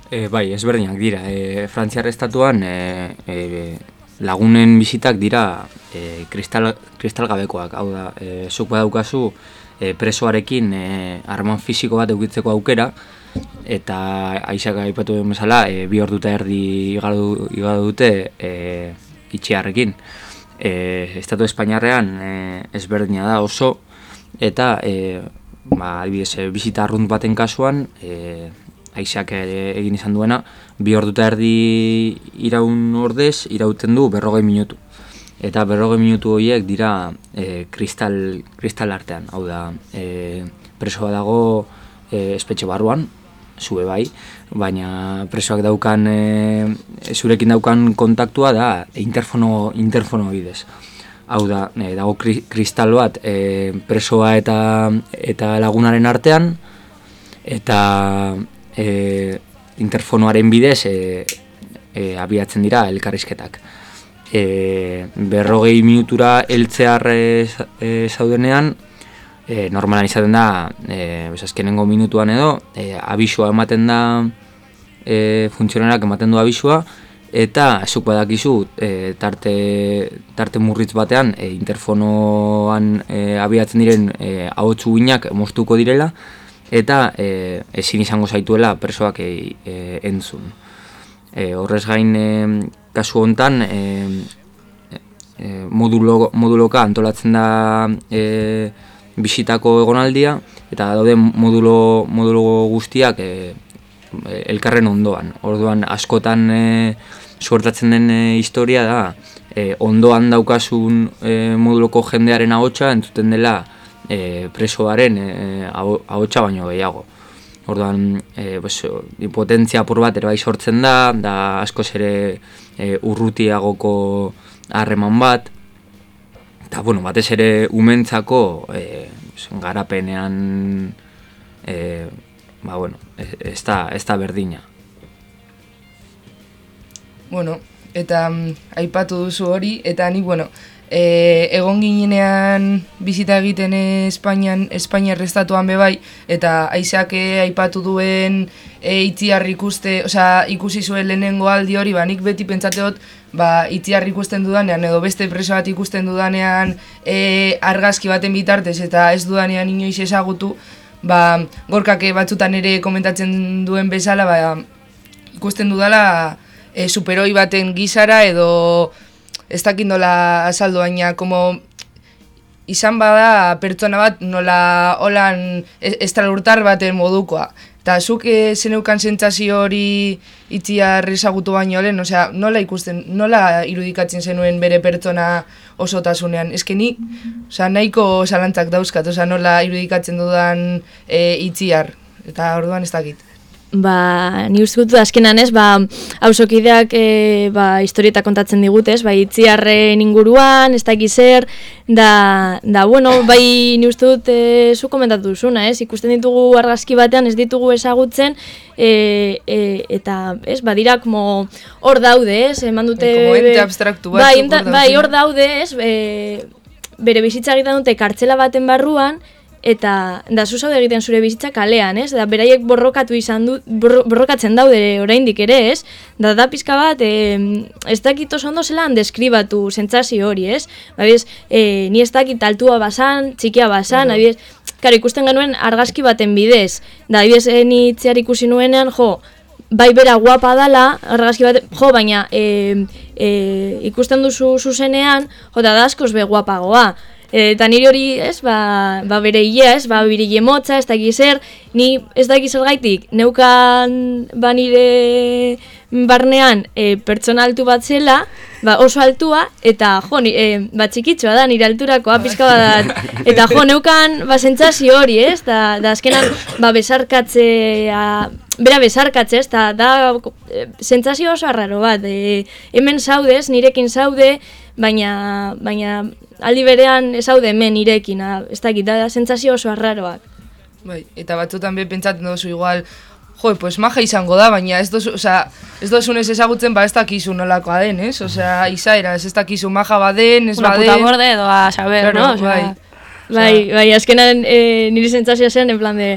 S7: E, bai, ezberdinak dira. E, Frantziar estatuan e, e, lagunen bizitak dira e, kristal, kristalgabekoak. Hau da, e, zuk badaukazu e, presoarekin e, arman fisiko bat eukitzeko aukera, eta aizak aipatu den bezala, e, bi hor dute erdi igadu, dute e, itxiarrekin. E, Estatu Espainiarrean e, ezberdina da oso, eta e, ba, adibidez, bizita arrunt baten kasuan, e, aizak egin izan duena, bi orduta erdi iraun ordez, irauten du berrogei minutu. Eta berrogei minutu horiek dira e, kristal, kristal artean, hau da, e, presoa dago e, espetxe barruan, zue bai, baina presoak daukan, e, zurekin daukan kontaktua da interfono, interfono bidez. Hau da, e, dago kristal bat e, presoa eta eta lagunaren artean. Eta e, interfonoaren bidez e, e, abiatzen dira elkarrizketak. E, berrogei minutura eltzear e, zaudenean, e, normalan izaten da, e, azkenengo minutuan edo, e, abisua ematen da, e, funtzionerak ematen du abisua, eta zuk badakizu e, tarte, tarte murritz batean e, interfonoan e, abiatzen diren e, ahotsu ginak moztuko direla eta e, ezin izango zaituela persoak e, e, entzun. E, horrez gain e, kasu hontan e, e, modulo, moduloka antolatzen da e, bisitako egonaldia eta daude modulo, modulo guztiak e, elkarren ondoan. Orduan askotan e, suertatzen den e, historia da e, ondoan daukasun e, moduloko jendearen ahotsa entzuten dela e, presoaren e, ahotsa baino gehiago. Orduan, e, pues, potentzia apur bat ere bai sortzen da, da asko ere e, urrutiagoko harreman bat, eta bueno, batez ere umentzako e, garapenean e, ba, bueno, ez da, ez da berdina.
S9: Bueno, eta um, aipatu duzu hori, eta ni, bueno, e, egon ginean bizita egiten Espainian, Espainia restatuan bebai, eta aizak aipatu duen e, itziar ikuste, osea, ikusi zuen lehenengo aldi hori, ba, nik beti pentsateot, ba, itziar ikusten dudanean, edo beste preso bat ikusten dudanean e, argazki baten bitartez, eta ez dudanean inoiz ezagutu, ba, gorkake batzutan ere komentatzen duen bezala, ba, ikusten dudala e, superoi baten gizara edo ez dakindola azaldu baina, como izan bada pertsona bat nola holan estralurtar baten modukoa. Eta zuk e, zeneukan sentsazio hori itziar ezagutu baino lehen, osea, nola ikusten, nola irudikatzen zenuen bere pertsona osotasunean? Eske ni, osea, nahiko zalantzak dauzkat, osea, nola irudikatzen dudan e, itziar, eta orduan ez dakit.
S10: Ba, ni uste dut azkenan ez, ba, hausokideak e, ba, historieta kontatzen digutez, ba, itziarren inguruan, ez dakiz zer, da, da, bueno, bai ni uste dut e, zu komentatu duzuna, ez, ikusten ditugu argazki batean, ez ditugu ezagutzen, e, e, eta, ez, badira, como hor daude, ez, eman dute...
S9: Como ente abstraktu batzuk
S10: bai, bai, hor daude, ez, e, bere bizitza egiten dute kartzela baten barruan, eta da zu zaude egiten zure bizitza kalean, ez? Da beraiek borrokatu izan du, borro, borrokatzen daude oraindik ere, ez? Da da pizka bat, e, ez dakit oso ondo zelan deskribatu sentsazio hori, ez? Adibidez, e, ni ez dakit altua basan, txikia basan, adibidez, Karo, ikusten genuen argazki baten bidez. Da, adibidez, e, ni itziar ikusi nuenean, jo, bai bera guapa dala, argazki bat, jo, baina e, e, ikusten duzu zuzenean, jo, da, da askoz be guapagoa. E, eta niri hori, ez, ba, ba bere hilea, ez, ba bire motza, ez dakiz zer, ni ez dakiz zer gaitik, neukan ba nire barnean e, pertsona altu bat zela, ba oso altua, eta jo, ni, e, ba txikitxoa da, nire alturakoa, pizka bat, eta jo, neukan ba sentsazio hori, ez, da, da azkenan, ba besarkatzea, bera besarkatze, ez, da, da e, sentsazio oso arraro bat, e, hemen zaudez, nirekin zaude, baina, baina aldi berean ez zaude hemen nirekin, a, ez dakit, da sentsazio oso arraroak.
S9: Bai, eta batzutan be pentsatzen duzu igual, jo, pues maja izango da, baina ez dozu, osea, ez dozunez ezagutzen, ba ez dakizu nolakoa den, ez? Osea, izaera, ez ez dakizu maja baden, ez
S4: Una
S9: baden.
S4: puta borde edo a saber,
S9: Claro,
S4: no? O sea,
S9: bai.
S10: Bai, bai, azkenan e, niri sentsazioa zen, en plan de,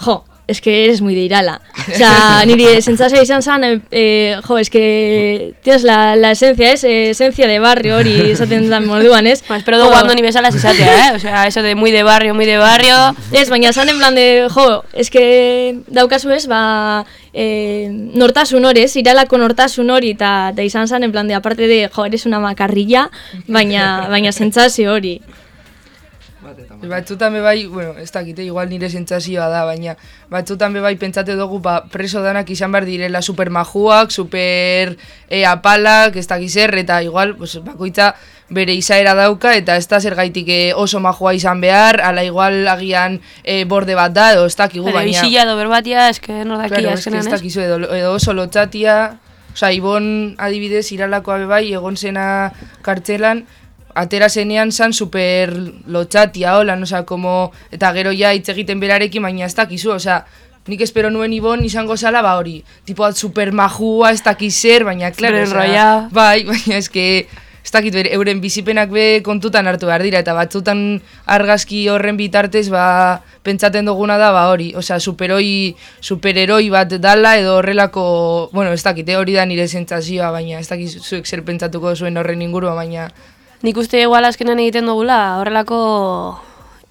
S10: jo, es que eres muy de Irala. O sea, niri sentsazioa izan zen, e, jo, es que tienes la, la esencia, es eh, esencia de barrio hori esaten dan moduan, ez?
S4: Ba, espero dugu ondo ni bezala izatea, eh? O sea, eso de muy de barrio, muy de barrio...
S10: Ez, baina zan en plan de, jo, es que daukazu ez, ba, e, nortasun hori, ez, iralako nortasun hori, eta izan zan en plan de, aparte de, jo, eres una makarrilla, baina, baina sentsazio hori.
S9: Batzutan be bai, bueno, ez dakite, igual nire sentsazioa da, baina batzutan be bai pentsate dugu ba, preso danak izan behar direla super majuak, super e, apalak, ez dakiz zer, eta igual, pues, bakoitza bere izaera dauka, eta ez da zer gaitik e, oso majua izan behar, ala igual agian e, borde bat da, edo ez dakigu, baina...
S4: bisilla edo berbatia, eske nor daki
S9: Claro, es que
S4: azkenan,
S9: ez dakizu, edo, edo oso lotxatia, Osa, Ibon adibidez iralakoa be bai, egon zena kartzelan, atera zenean zan super lotxatia, hola, osea, como, eta gero ja hitz egiten berarekin, baina ez dakizu, osea, nik espero nuen Ibon izango zala, ba hori, tipo bat super majua, ez dakiz zer, baina, osea,
S4: enrollado.
S9: bai, baina eske, ez dakit, bere- euren bizipenak be kontutan hartu behar dira, eta batzutan argazki horren bitartez, ba, pentsaten duguna da, ba, hori, osea, superoi, superheroi bat dala, edo horrelako, bueno, ez dakit, eh, hori da nire sentsazioa, baina ez dakit zuek zer pentsatuko zuen horren ingurua, baina...
S4: Nik uste igual azkenan egiten dugula horrelako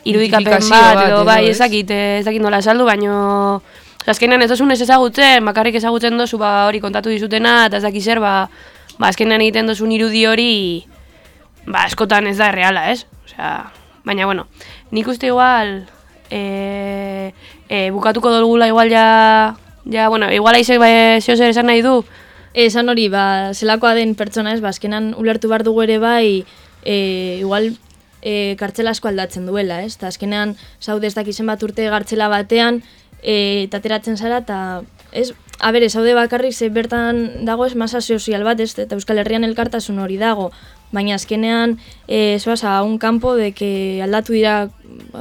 S4: irudikapen bat, edo bai,
S9: ez?
S4: ezakit, eh, ez dakit nola esaldu, baino... Azkenan ez dozun ez ezagutzen, bakarrik ezagutzen dozu ba, hori kontatu dizutena, eta ez dakit zer, ba, ba azkenan egiten dozun irudi hori, ba, eskotan ez da reala, ez? Osea, baina, bueno, nik uste igual, e, e, bukatuko dolgula igual ja, ja, bueno, igual aizek ba, zeo zer esan nahi du,
S10: Esan hori, ba, zelakoa den pertsona ez, ba, azkenan ulertu behar dugu ere bai, e, igual e, kartzela asko aldatzen duela, ez? Ta azkenean, zaude ez dakizen bat urte gartzela batean, e, eta ateratzen zara, eta, ez, a ber, zaude bakarrik ze bertan dago ez masa sozial bat, ez? Eta Euskal Herrian elkartasun hori dago, baina azkenean, e, zoaz, a un campo de que aldatu dira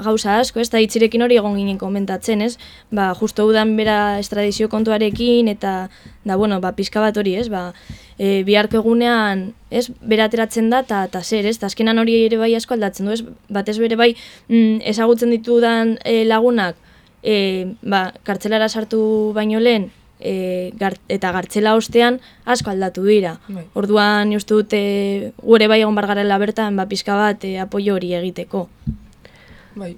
S10: gauza asko, ez, eta hitzirekin hori egon ginen komentatzen, ez, ba, justo udan bera estradizio kontuarekin, eta, da, bueno, ba, pizka bat hori, ez, ba, e, biharko egunean, ez, bera ateratzen da, eta ta zer, ez, eta azkenan hori ere bai asko aldatzen du, ez, batez bere bai, mm, ezagutzen ditudan e, lagunak, e, ba, kartzelara sartu baino lehen, e, gar, eta gartzela ostean asko aldatu dira.
S9: Bai.
S10: Orduan, uste dut, e, gure bai egon bargarela bertan, ba, pizka bat e, apoio hori egiteko.
S9: Bai.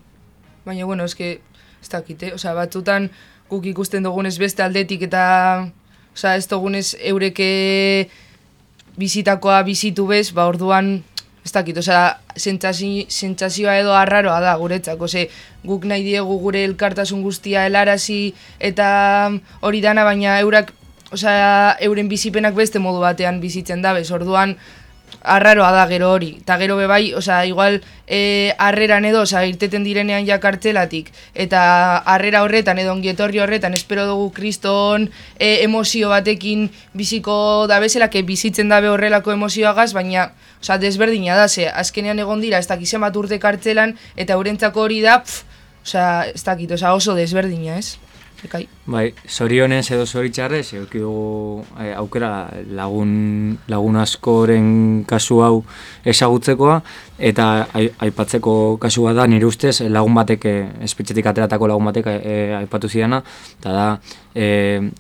S9: Baina, bueno, eske, ez dakit, eh? Osea, batzutan guk ikusten dugunez beste aldetik eta, osea, ez dugunez eureke bizitakoa bizitu bez, ba, orduan, ez dakit, osea, sentsazio- sentsazioa edo arraroa da guretzako, ze guk nahi diegu gure elkartasun guztia helarazi eta hori dana, baina eurak, osea, euren bizipenak beste modu batean bizitzen da, bez, orduan, arraroa da gero hori, eta gero bebai, osea, igual, e, harreran edo, osea, irteten direnean ja kartzelatik, eta harrera horretan edo ongietorri horretan, espero dugu kriston e, emozio batekin biziko da bezala, que bizitzen dabe horrelako emozioagaz, baina, osea, desberdina da, ze, azkenean egon dira, ez dakizen bat urte kartzelan, eta eurentzako hori da, pff, osea, ez dakit, osea, oso desberdina, ez? Ekai.
S7: Bai, zorionez edo zoritxarrez, eduki dugu eh, aukera lagun, lagun askoren kasu hau ezagutzekoa, eta ai- aipatzeko kasua da, nire ustez, lagun batek, eh, espetxetik ateratako lagun batek eh, aipatu zidana, eta da, eh,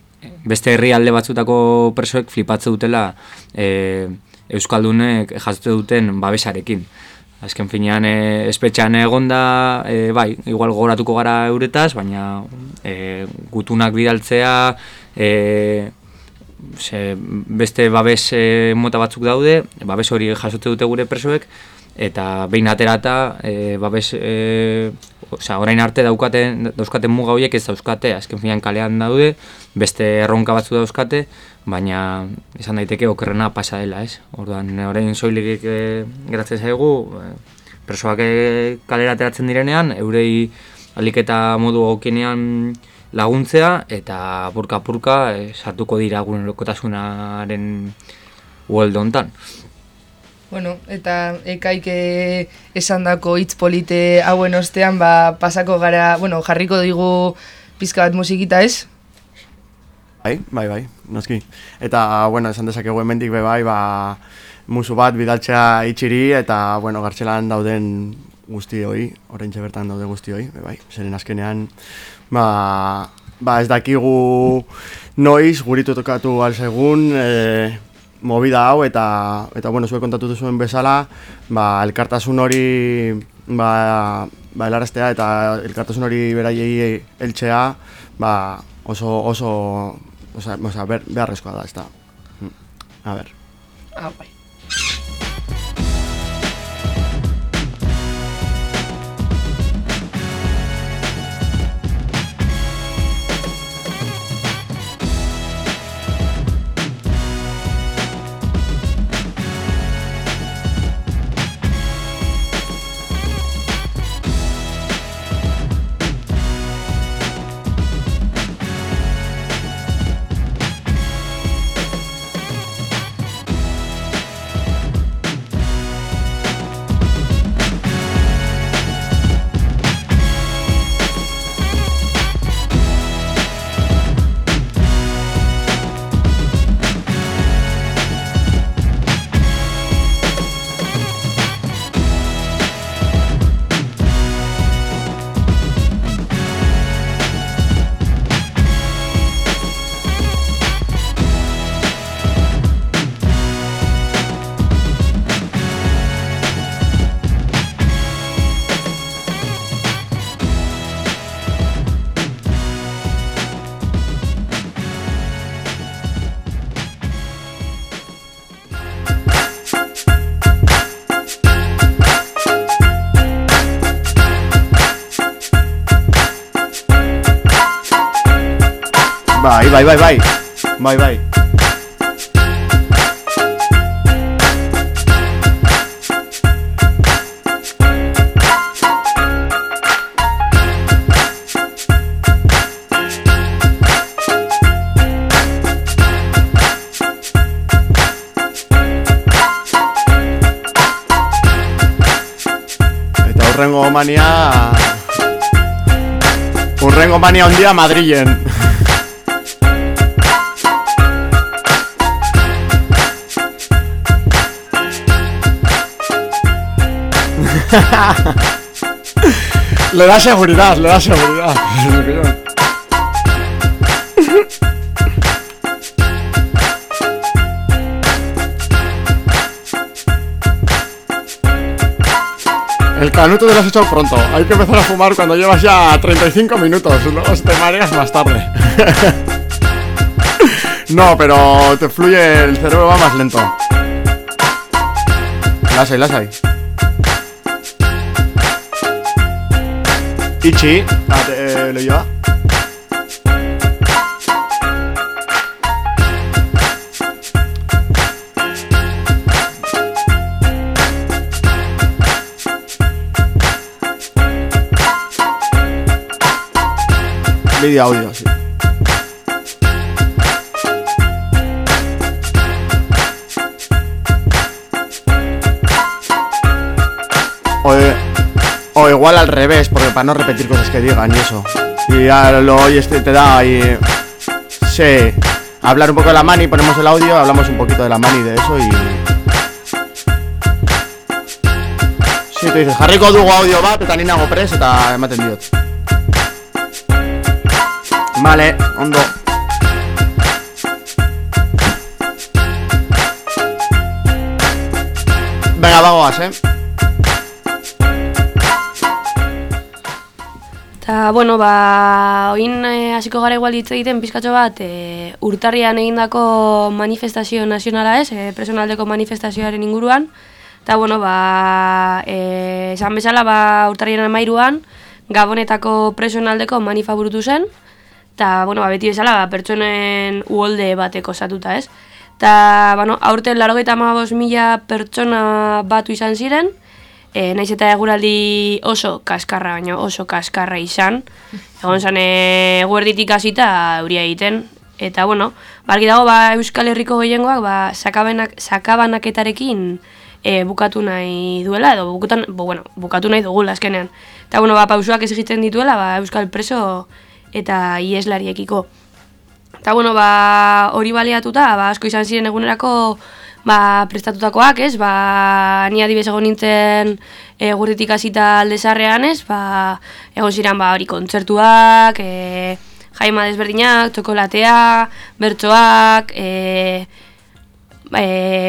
S7: beste herrialde batzutako presoek flipatze dutela eh, Euskaldunek jasote duten babesarekin. Azken finean e, espetxean egonda, e, bai, igual gogoratuko gara euretaz, baina e, gutunak bidaltzea, e, ze, beste babes e, mota batzuk daude, babes hori jasote dute gure presoek, eta behin aterata, e, babes, e, osea, orain arte daukaten, dauzkaten muga horiek ez dauzkate, azken finean kalean daude, beste erronka batzu dauzkate, baina esan daiteke okerrena pasa dela, ez? Orduan, orain soilik e, geratzen zaigu, e, presoak kalera ateratzen direnean, eurei aliketa modu gokinean laguntzea, eta purka-purka e, sartuko dira gunerokotasunaren ueldo hontan.
S9: Bueno, eta ekaik eh, esandako hitz polite hauen ostean, ba, pasako gara, bueno, jarriko digu pizka bat musikita ez?
S2: Bai, bai, bai, noski. Eta, bueno, esan dezakegu hemendik be bai, ba, musu bat bidaltzea itxiri, eta, bueno, gartxelan dauden guztioi, oraintxe bertan daude guztioi, be bai, zeren azkenean, ba, ba ez dakigu noiz, guritu tokatu alzaigun, e, movida hau, eta, eta bueno, zuek kontatu zuen bezala, ba, elkartasun hori, ba, ba, helaraztea, eta elkartasun hori beraiei heltzea, ba, oso, oso, osa, osa, ber, beharrezkoa da, ez da. Mm. A ber.
S9: Ah. Bai,
S2: Ondia Madrilen. le da seguridad, le da seguridad. El canuto te lo has echado pronto. Hay que empezar a fumar cuando llevas ya 35 minutos. Luego te mareas más tarde. no, pero te fluye, el cerebro va más lento. Lasai, lasai. Itxi, ate, eh, leioa. Vídeo audio, sí. O, eh, o igual al revés, porque para no repetir cosas que digan y eso. Y ya lo oyes, te, te da ahí. Sí. Hablar un poco de la mani, ponemos el audio, hablamos un poquito de la mani de eso y. Sí, tú dices, jarriko dugu audio bat, eta ni nago pres, eta ematen diot. Vale, ondo. Venga, bagoaz, eh?
S4: Eta, bueno, ba, oin eh, hasiko gara igual hitz egiten pizkatxo bat e, urtarrian egindako manifestazio nazionala ez, e, personaldeko manifestazioaren inguruan. Eta, bueno, ba, e, esan bezala, ba, urtarrian amairuan, Gabonetako presonaldeko manifa burutu zen. Eta, bueno, ba, beti bezala, ba, pertsonen uholde bateko osatuta ez. Eta, bueno, aurten larogeita mila pertsona batu izan ziren, e, naiz eta eguraldi oso kaskarra, baina oso kaskarra izan. Egon zan eguerditik hasita euria egiten. Eta, bueno, bargi dago ba, Euskal Herriko gehiengoak ba, sakabanak, sakabanaketarekin e, bukatu nahi duela, edo bukutan, bo, bueno, bukatu nahi dugula azkenean. Eta, bueno, ba, pausuak exigitzen dituela ba, Euskal Preso eta ieslariekiko. Eta, bueno, ba, hori baliatuta, ba, asko izan ziren egunerako ba, prestatutakoak, ez? Ba, ni adibes egon nintzen e, gurtitik hasita aldezarrean, ez? Ba, egon ziren ba, hori kontzertuak, e, jaima desberdinak, txokolatea, bertsoak, e, e,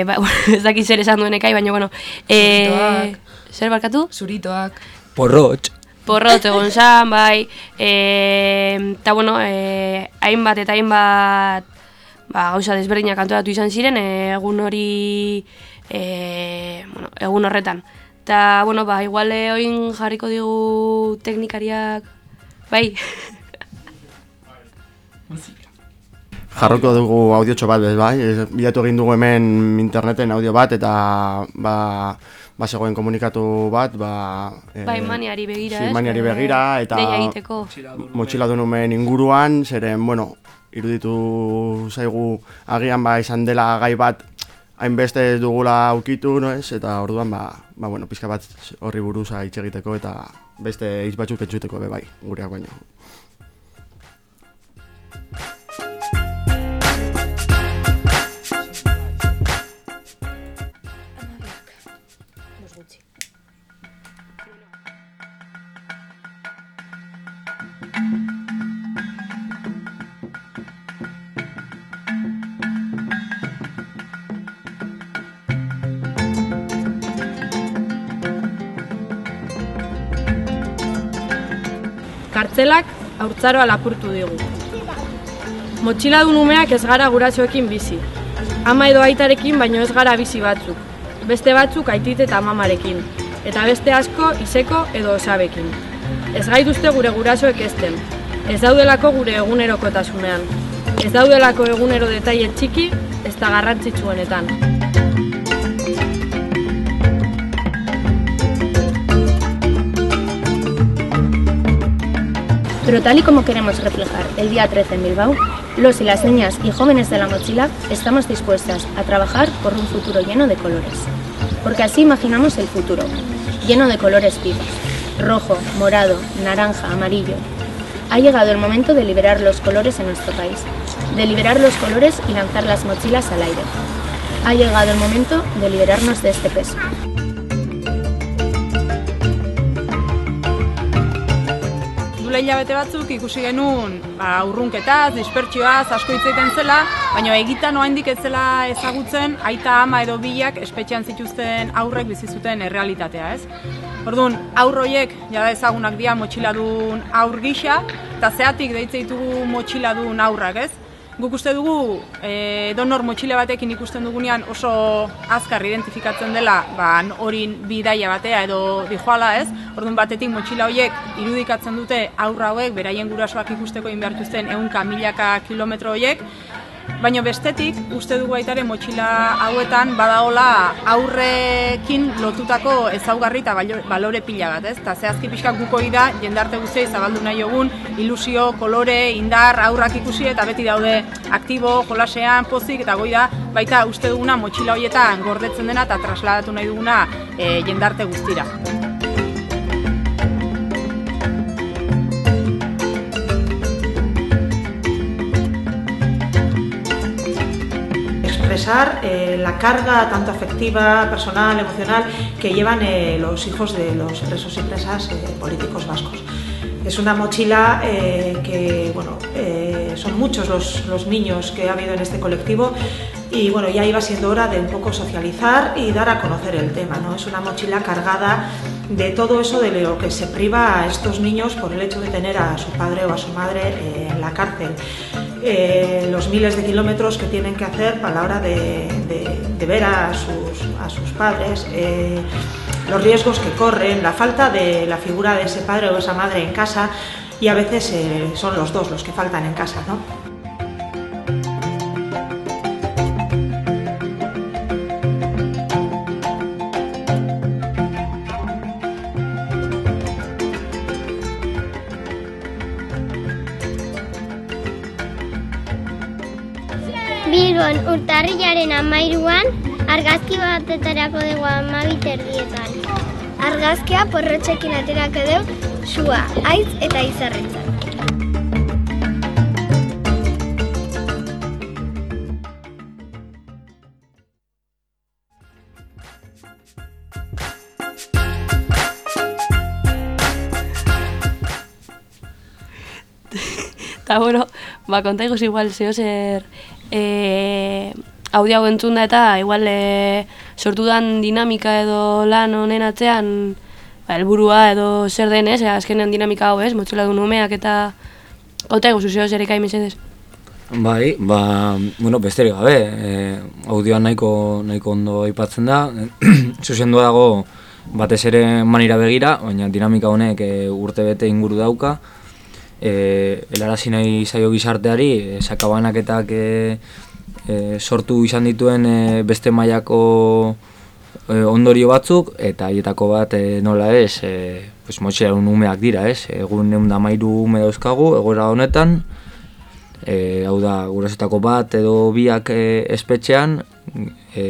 S4: ba, ez dakit zer esan duen ekai, baina, bueno, e,
S9: Zuritoak.
S4: zer barkatu?
S9: Zuritoak.
S7: Porrotx.
S4: Porrot egon zan, bai, eta bueno, e, hainbat eta hainbat ba, gauza desberdinak antolatu izan ziren, e, egun hori, e, bueno, egun horretan. Eta, bueno, ba, igual oin jarriko digu teknikariak, bai,
S2: Jarroko dugu audiotxo bat, bai? Bilatu egin dugu hemen interneten audio bat, eta ba, ba zegoen komunikatu bat, ba... eh,
S4: bai, maniari begira, ez?
S2: maniari
S4: Eh,
S2: begira, eta
S4: Deia egiteko.
S2: motxila dunumen inguruan, zeren, bueno, iruditu zaigu agian ba izan dela gai bat hainbeste ez dugula aukitu, no ez? Eta orduan, ba, ba bueno, pizka bat horri buruz hitz egiteko eta beste hitz batzuk entzuteko be bai, gureak baino.
S11: Kartzelak haurtzaroa lapurtu digu. Motxiladun umeak ez gara gurasoekin bizi. Ama edo aitarekin baino ez gara bizi batzuk. Beste batzuk aitit eta mamarekin. Eta beste asko izeko edo osabekin. Ez gaituzte gure gurasoek ezten. Ez daudelako gure egunerokotasunean. Ez daudelako egunero detaile txiki, ez da garrantzitsuenetan.
S12: Pero tal y como queremos reflejar el día 13 en Bilbao, los y las niñas y jóvenes de la mochila estamos dispuestas a trabajar por un futuro lleno de colores. Porque así imaginamos el futuro, lleno de colores vivos, rojo, morado, naranja, amarillo. Ha llegado el momento de liberar los colores en nuestro país, de liberar los colores y lanzar las mochilas al aire. Ha llegado el momento de liberarnos de este peso.
S13: Dula hilabete batzuk ikusi genuen ba, urrunketaz, dispertsioaz, asko hitz zela, baina egitan oraindik ez zela ezagutzen aita ama edo bilak espetxean zituzten aurrek bizi zuten errealitatea, ez? Orduan, aur horiek jada ezagunak dira motxiladun aur gisa, eta zeatik deitze ditugu motxiladun aurrak, ez? Guk uste dugu, e, donor motxile batekin ikusten dugunean oso azkar identifikatzen dela ba, hori bidaia batea edo dijoala ez. Orduan batetik motxila horiek irudikatzen dute aurra hauek, beraien gurasoak ikusteko inbertuzten ehunka milaka kilometro horiek, Baina bestetik, uste dugu aitare motxila hauetan badaola aurrekin lotutako ezaugarri eta balore pila bat, ez? Ta zehazki pixka guko da, jendarte guztiei zabaldu nahi egun, ilusio, kolore, indar, aurrak ikusi eta beti daude aktibo, jolasean, pozik eta goi da, baita uste duguna motxila horietan gordetzen dena eta trasladatu nahi duguna e, jendarte guztira.
S14: Eh, la carga tanto afectiva, personal, emocional que llevan eh, los hijos de los presos y presas eh, políticos vascos. Es una mochila que, bueno, son muchos los, los, niños que ha habido en este colectivo y bueno, ya iba siendo hora de un poco socializar y dar a conocer el tema. ¿no? Es una mochila cargada de todo eso de lo que se priva a estos niños por el hecho de tener a su padre o a su madre en la cárcel. Eh, los miles de kilómetros que tienen que hacer a la hora de, ver a sus, padres, eh, los riesgos que corren, la falta de la figura de ese padre o esa madre en casa y a veces eh, son los dos los que faltan en casa. ¿no?
S15: Bilbon urtarrilaren amairuan, argazki batetarako dugu amabiter dietan. Argazkia porrotxekin aterako dugu, sua, aiz eta izarretzak.
S4: Eta, bueno, ba, konta igual, zeo zer e, audio hau entzun eta igual e, sortu dan dinamika edo lan honen atzean ba, elburua edo zer den ez, azkenean dinamika hau ez, motxela du numeak eta gauta egu zuzio zer ikai mesedez.
S7: Bai, ba, bueno, besterik gabe, e, audioan nahiko, nahiko ondo aipatzen da, zuzendu dago batez ere manira begira, baina dinamika honek e, urte bete inguru dauka, e, elarazi nahi zaio gizarteari, e, sakabanaketak e, e, sortu izan dituen e, beste mailako e, ondorio batzuk, eta haietako bat e, nola ez, e, pues, motxearen umeak dira ez, egun egun da mairu ume dauzkagu, egora honetan, e, hau da, gurasetako bat edo biak e, espetxean, e,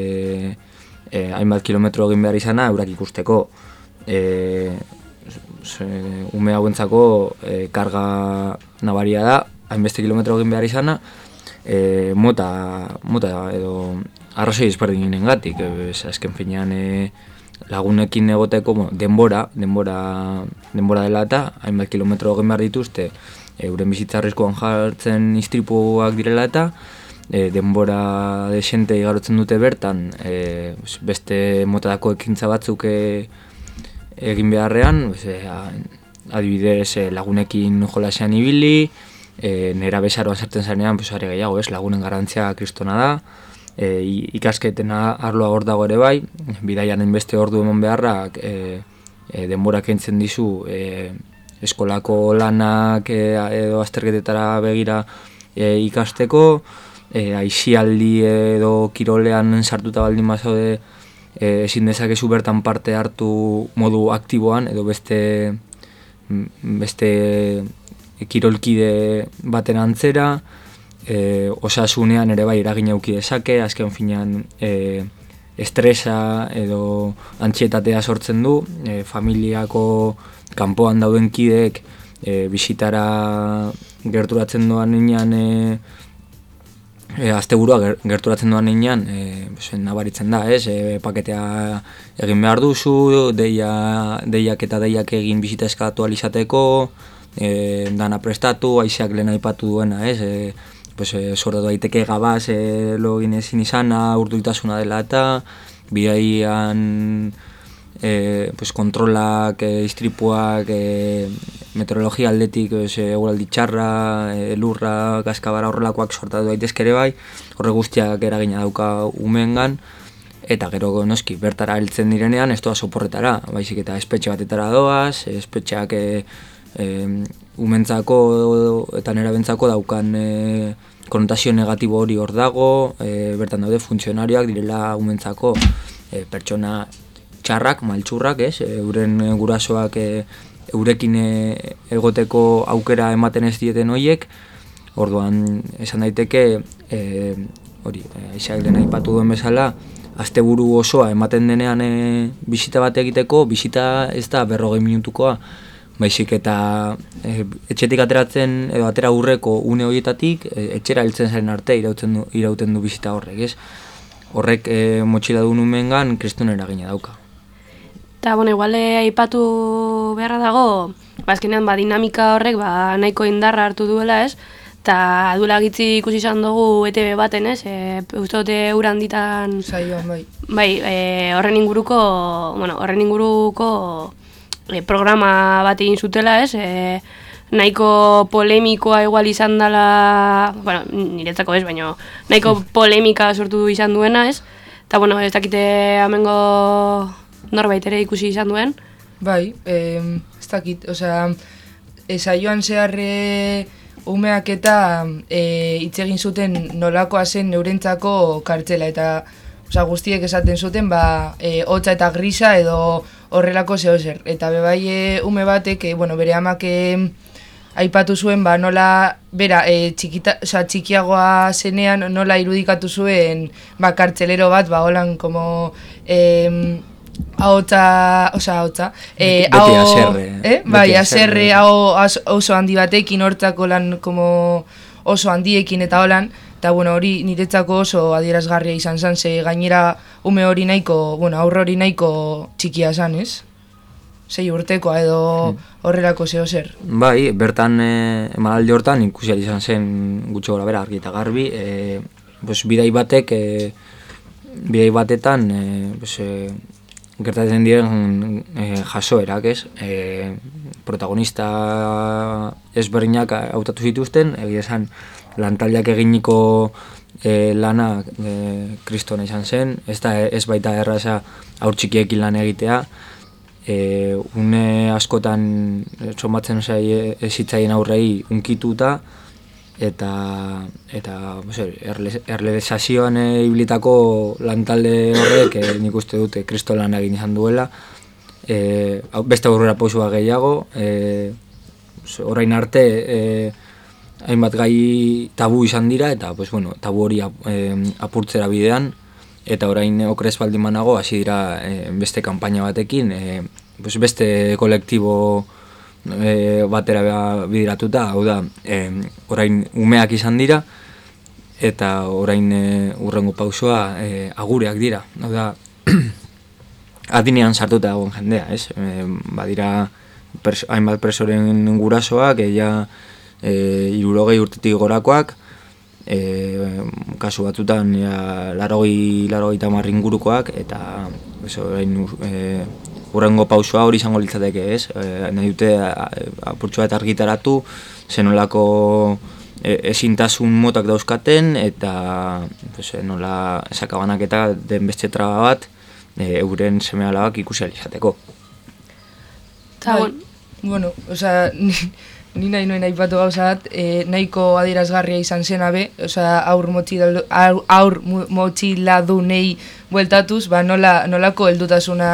S7: e, hainbat kilometro egin behar izana, eurak ikusteko. E, ze, ume hauentzako e, karga nabaria da, hainbeste kilometro egin behar izana, e, mota, mota edo arrazoi ezberdin ginen gatik, e, finean e, lagunekin egoteko denbora, denbora, denbora dela eta hainbat kilometro egin behar dituzte, e, euren bizitzarrizkoan jartzen istripuak direla eta, e, denbora desente igarotzen dute bertan, e, beste motadako ekintza batzuk e, egin beharrean, e, adibidez e, lagunekin jolasean ibili, e, nera besaroan sartzen zanean, pues, are gehiago, ez, lagunen garantzia kristona da, e, ikasketen arloa hor dago ere bai, bidaian beste ordu eman beharrak e, e, denborak entzen dizu e, eskolako lanak e, edo azterketetara begira e, ikasteko, e, aizialdi edo kirolean sartuta baldin bazaude, e, ezin dezakezu bertan parte hartu modu aktiboan edo beste beste kirolkide baten antzera e, osasunean ere bai eragin auki dezake azken finean e, estresa edo antxietatea sortzen du e, familiako kanpoan dauden kideek e, bisitara gerturatzen doan ninean e, E, azte burua gerturatzen duan ninean, e, nabaritzen da, ez? E, paketea egin behar duzu, deia, deiak eta deiak egin bizita eskatu alizateko, e, dana prestatu, aizeak lehen aipatu duena, ez? E, pues, e, daiteke gabaz, e, lo ezin izana, urduitasuna dela eta, bidaian e, pues, kontrolak, e, istripuak, e, meteorologia aldetik, eguraldi txarra, e, lurra, gazkabara horrelakoak sortatu daitezke ere bai, horre guztiak eragina dauka umeengan, eta gero noski bertara heltzen direnean ez doa soporretara, baizik eta espetxe batetara doaz, espetxeak e, e, umentzako eta nerabentzako daukan e, konotazio negatibo hori hor dago, e, bertan daude funtzionarioak direla umentzako e, pertsona txarrak, maltsurrak, ez? E, euren gurasoak e, eurekin e, egoteko aukera ematen ez dieten hoiek, orduan esan daiteke e, hori, Isaac lehen aipatu duen bezala, asteburu osoa ematen denean e, bisita bat egiteko, bisita ez da berrogei minutukoa, baizik eta e, etxetik ateratzen edo atera aurreko une horietatik e, etxera heltzen zaren arte irauten du, irauten du bisita horrek, ez? Horrek e, motxila du numengan kristun eragina dauka.
S4: Eta, bueno, igual eh, aipatu beharra dago, bazkenean, ba, dinamika horrek, ba, nahiko indarra hartu duela, ez? Eta duela gitzi ikusi izan dugu ETV baten, ez? E, uste dute uran ditan...
S9: Saioan, bai.
S4: Bai, e, horren inguruko, bueno, horren inguruko e, programa bat egin zutela, ez? E, nahiko polemikoa igual izan dela, bueno, niretzako ez, baina nahiko polemika sortu izan duena, ez? Eta, bueno, ez dakite amengo norbait ere ikusi izan duen.
S9: Bai, eh, ez dakit, osea, esaioan zeharre umeak eta e, hitz egin zuten nolakoa zen neurentzako kartzela eta osea, guztiek esaten zuten ba, e, hotza eta grisa edo horrelako zeo zer. Eta bebai e, ume batek, e, bueno, bere amak e, aipatu zuen ba, nola bera, e, txikita, osea, txikiagoa zenean nola irudikatu zuen ba, kartzelero bat, ba, holan, como... E, ahotsa, osea, ahotsa, eh,
S7: Beti haserre,
S9: eh? Bai,
S7: haserre.
S9: haserre, aho as- oso handi batekin, hortzako lan como oso handiekin eta holan, eta bueno, hori niretzako oso adierazgarria izan zen, ze gainera ume hori nahiko, bueno, aurre hori nahiko txikia zen, ez? Sei urtekoa edo horrelako zeo zer.
S7: Bai, bertan e, emanaldi hortan ikusi izan zen gutxo gora bera argi eta garbi, e, pues, bidai batek, e, bidai batetan, e, pues, e, gertatzen diren e, jasoerak, ez? E, protagonista ezberdinak hautatu zituzten, egia esan lantaldeak eginiko e, lana e, kristona izan zen, ez, da, ez baita erraza aur txikiekin lan egitea, e, une askotan somatzen zai ezitzaien aurrei unkituta eta eta erle, erlezazioan e, ibilitako lantalde horrek e, nik uste dute kristo lan egin izan duela. E, beste aurrera pausua gehiago e, orain arte e, hainbat gai tabu izan dira eta pues, bueno, tabu hori ap, e, apurtzera bidean eta orain okrez baldin banago hasi dira e, beste kanpaina batekin e, pues beste kolektibo e, batera ba- bideratuta hau da e, orain umeak izan dira eta orain e, urrengo pausoa e, agureak dira hau da adinean sartuta dagoen jendea, ez? E, badira pers hainbat presoren gurasoak, eia e, irurogei urtetik gorakoak, e, kasu batzutan ja, larogi, larogi tamar ingurukoak, eta ez, orain, e, urrengo pausua hori izango litzateke, ez? E, nahi dute a- apurtxo bat argitaratu, zenolako e, ezintasun motak dauzkaten, eta pues, e, nola sakabanak eta den beste traba bat, e, euren seme alabak ikusi ahal izateko.
S4: Eta,
S9: Bai, bueno, osea, ni, ni nahi nuen aipatu gauza bat, e, nahiko adierazgarria izan zena be, osea, aur motxila, aur, aur mu- motxiladunei bueltatuz, ba, nola, nolako heldutasuna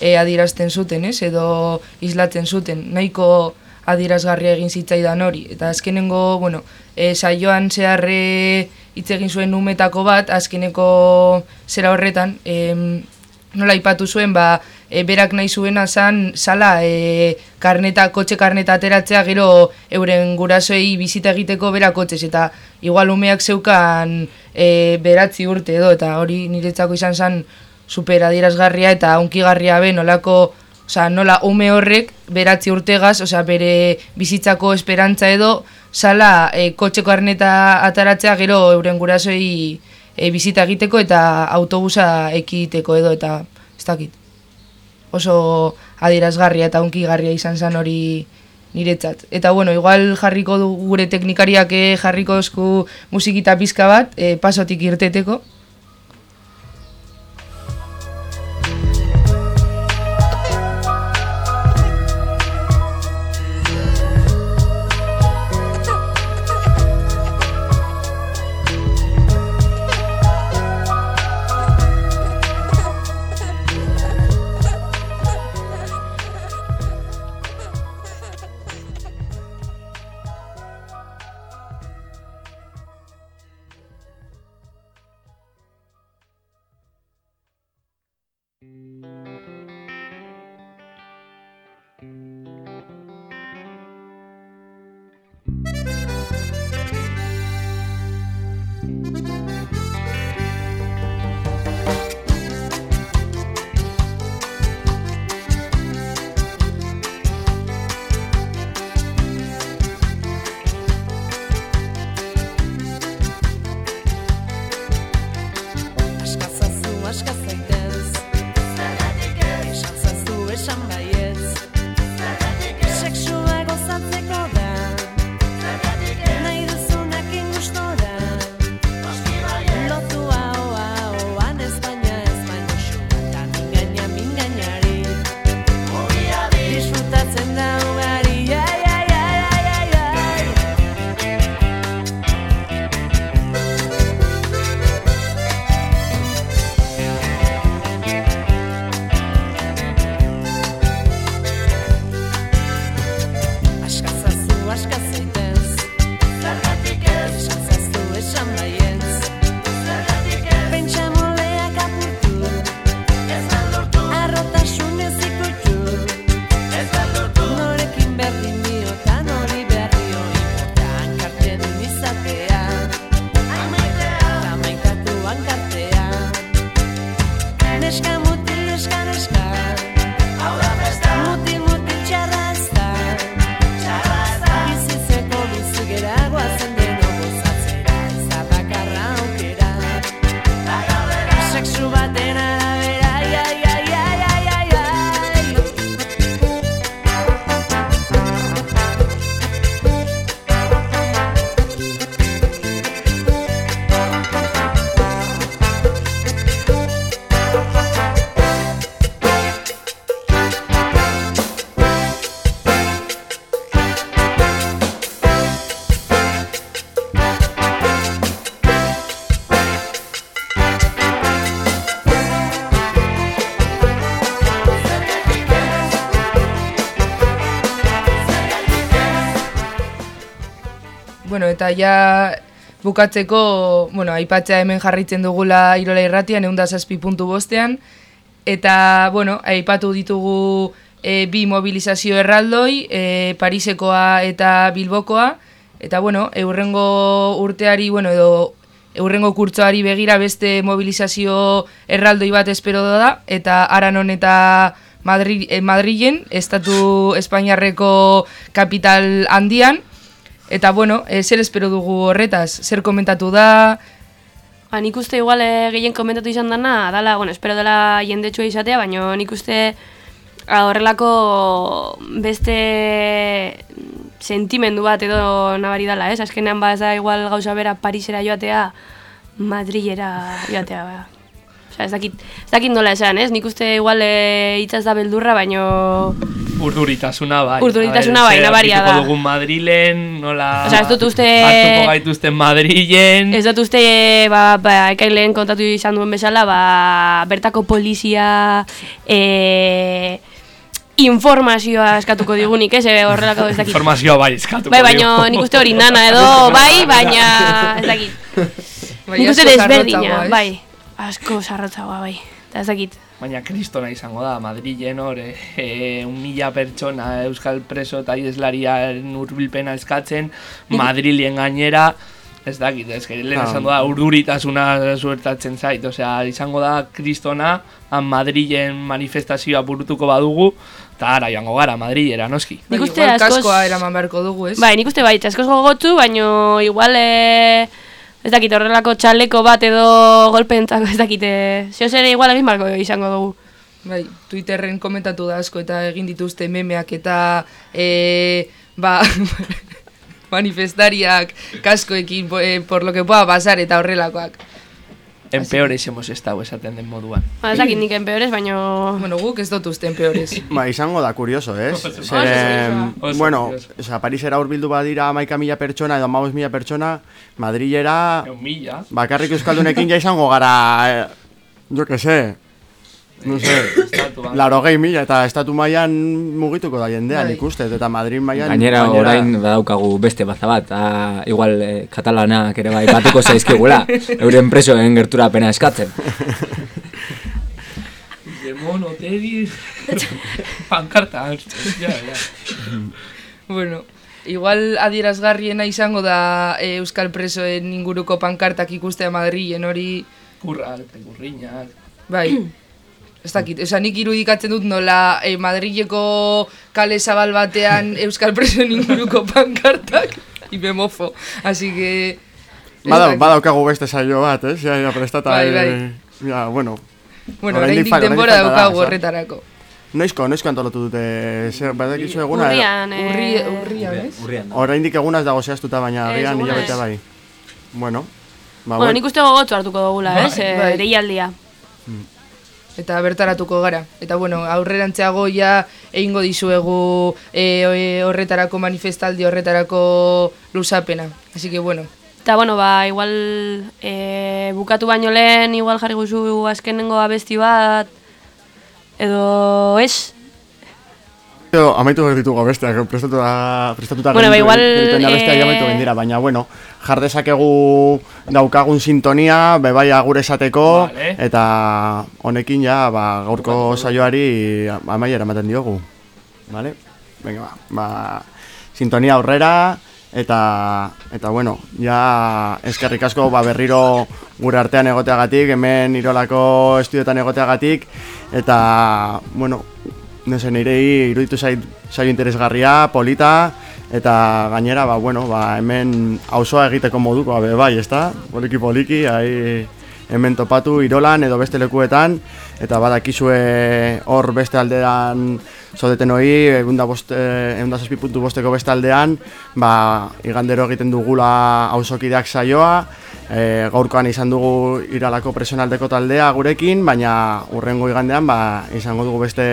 S9: e, adierazten zuten, ez, edo islatzen zuten, nahiko adierazgarria egin zitzaidan hori, eta azkenengo, bueno, e, saioan zeharre hitz egin zuen umetako bat, azkeneko zera horretan, em, nola aipatu zuen, ba, e, berak nahi zuena zan, sala, e, karneta, kotxe karneta ateratzea, gero euren gurasoei bizita egiteko berak kotxez, eta igual umeak zeukan e, beratzi urte edo, eta hori niretzako izan zan super adierazgarria eta unkigarria be, nolako, Osea, nola ume horrek beratzi urtegaz, osea, bere bizitzako esperantza edo, sala e, kotxe karneta ataratzea gero euren gurasoei e, bizita egiteko eta autobusa ekiteko edo, eta ez dakit. oso adierazgarria eta unkigarria izan zen hori niretzat. Eta bueno, igual jarriko du gure teknikariak eh, jarriko esku musikita pizka bat, eh, pasotik irteteko.
S16: Eta
S9: ja bukatzeko, bueno, aipatzea hemen jarritzen dugula Irola Irratian, egun da zazpi puntu bostean, eta, bueno, aipatu ditugu e, bi mobilizazio erraldoi, e, Parisekoa eta Bilbokoa, eta, bueno, eurrengo urteari, bueno, edo eurrengo kurtzoari begira beste mobilizazio erraldoi bat espero da, eta Aranon eta Madri, eh, Madrilen, estatu Espainiarreko kapital handian, Eta bueno, e, zer espero dugu horretaz? Zer komentatu da?
S4: Ba, nik uste igual eh, gehien komentatu izan dana, dala, bueno, espero dela jendetsua izatea, baina nik uste horrelako beste sentimendu bat edo nabari dala, ez? Azkenean ba ez da igual gauza bera Parisera joatea, Madrilera joatea, ba. Osea, ez dakit, ez dakit nola esan, ez? Nik uste igual e, hitzaz da beldurra, baino...
S6: Urduritasuna bai.
S4: Urduritasuna bai, nabaria da.
S6: dugun Madrilen, nola...
S4: Osea, ez dut uste-
S6: Hartuko gaituzten Madrilen...
S4: Ez dut uste, ba, ba, ekaileen kontatu izan duen bezala, ba, bertako polizia e, informazioa eskatuko digunik, ez, e, horrelako ez dakit.
S6: Informazioa bai eskatuko
S4: Bai, baina nik uste hori nana edo, bai, baina ez dakit.
S9: Bai,
S4: nik uste desberdina, bai. Asko sarrotzagoa, bai. Eta ez dakit.
S6: Baina kristona izango da, Madrilen hor, e, e, un mila pertsona euskal preso eta ieslariaren urbilpena eskatzen, Madrilen gainera, ez dakit, ez que lehen esan da, urduritasuna suertatzen zait, osea, izango da kristona, han Madrilen manifestazioa burutuko badugu, eta ara joango gara, Madrilera, noski.
S4: Nik
S9: Bai,
S4: uste
S9: igual
S4: askoz-
S9: kaskoa eraman beharko dugu, ez?
S4: Bai, nik uste bai, askoz gogotzu, baino igual, e, ez dakit, horrelako txaleko bat edo golpentzako, ez dakit, e, zeo ere igual egin barko izango dugu.
S9: Bai, Twitterren komentatu da asko eta egin dituzte memeak eta e, ba, manifestariak kaskoekin eh, por lo que pueda pasar eta horrelakoak.
S6: En peores hemos estado esaten den moduan.
S4: Ba, ez dakit nik enpeores, baino...
S9: Bueno, guk ez dut uste enpeores.
S2: Ba, izango da kurioso, ez? Zeren, bueno,
S6: kurioso.
S2: oza, Parisera urbildu badira maika mila pertsona edo maus mila pertsona, Madrilera,
S6: Eun mila.
S2: bakarrik euskaldunekin ja izango gara, eh, jo que sé, no sé,
S6: Estatuan.
S2: laro gehi mila, eta estatu mailan mugituko da jendea,
S9: Bai.
S2: nik uste, eta Madrid mailan...
S7: Gainera orain badaukagu beste baza bat, eta igual eh, katalanak ere bai batuko zaizkigula, euren presoen gerturapena eskatzen.
S6: Demon, Otegi... Pankarta. Ja, ja.
S9: Bueno, igual adierazgarriena izango da e, Euskal Presoen inguruko pankartak ikustea Madrilen hori...
S6: Kurrak, gurriñak.
S9: Bai, ez dakit, oza, nik irudikatzen dut nola e, Madrileko kale zabal batean Euskal Presoen inguruko pankartak, y me mofo, así que...
S2: Bada,
S9: dakit.
S2: badaukagu beste saio bat, ez? Ja, ja, prestata...
S9: Bai,
S2: eh,
S9: bai.
S2: Ja, bueno.
S9: Bueno,
S2: Oraindik
S9: oraindik
S2: fa-
S9: denbora daukagu horretarako.
S2: Noizko, noizko antolatu dute, zer, badakizu eguna? edo-
S4: Urrian, eh...
S9: Urri, urrian, ez?
S7: Urrian.
S2: Oraindik eguna ez dago zehaztuta, baina agian
S4: eguna
S2: hilabete
S4: ez.
S2: bai. Bueno, ba,
S4: Bueno, nik uste gogotzu hartuko dugula,
S9: Bai,
S4: ez? Eh,
S9: bai.
S4: deialdia.
S9: Eta bertaratuko gara. Eta bueno, aurrerantzeago ja egingo dizuegu e, e, horretarako manifestaldi horretarako luzapena. Así que bueno,
S4: Eta, bueno, ba, igual e, bukatu baino lehen, igual jarri guzu azkenengo abesti bat, edo ez?
S2: Edo, amaitu behar ditugu besteak, prestatuta, prestatuta
S4: Bueno, ba, igual, eh,
S2: amaitu gendira, baina, bueno, jar dezakegu daukagun sintonia, bebai agur esateko,
S6: Vale.
S2: eta honekin ja, ba, gaurko saioari amaiera ematen diogu. Vale? Venga, ba, ba, sintonia aurrera, eta, eta bueno, ja eskerrik asko ba, berriro gure artean egoteagatik, hemen irolako estudioetan egoteagatik, eta, bueno, no sé, nirei iruditu zait saio interesgarria, polita, eta gainera, ba, bueno, ba, hemen auzoa egiteko moduko, be, bai, ezta? Poliki poliki, ahi hemen topatu irolan edo beste lekuetan, eta badakizue hor beste aldean zodeten hori, egunda bost, eh, da puntu bosteko beste aldean, ba, igandero egiten dugula auzokideak saioa, e, gaurkoan izan dugu iralako presionaldeko taldea gurekin, baina urrengo igandean ba, izango dugu beste,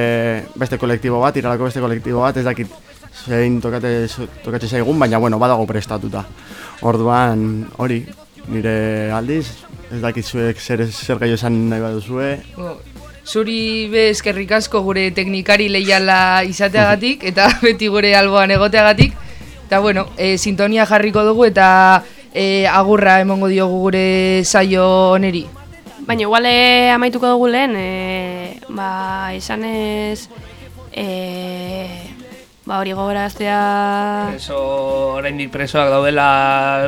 S2: beste kolektibo bat, iralako beste kolektibo bat, ez dakit zein tokate, tokatze zaigun, baina bueno, badago prestatuta. Orduan, hori, nire aldiz, ez dakit zuek zer, zer gehiago esan nahi baduzue.
S9: Zuri be eskerrik asko gure teknikari leiala izateagatik eta beti gure alboan egoteagatik. Eta bueno, e, sintonia jarriko dugu eta e, agurra emongo diogu gure saio oneri.
S4: Baina igual eh, amaituko dugu lehen, e, ba, esanez, e, ba, hori gogoraztea...
S6: Preso, oraindik presoak daudela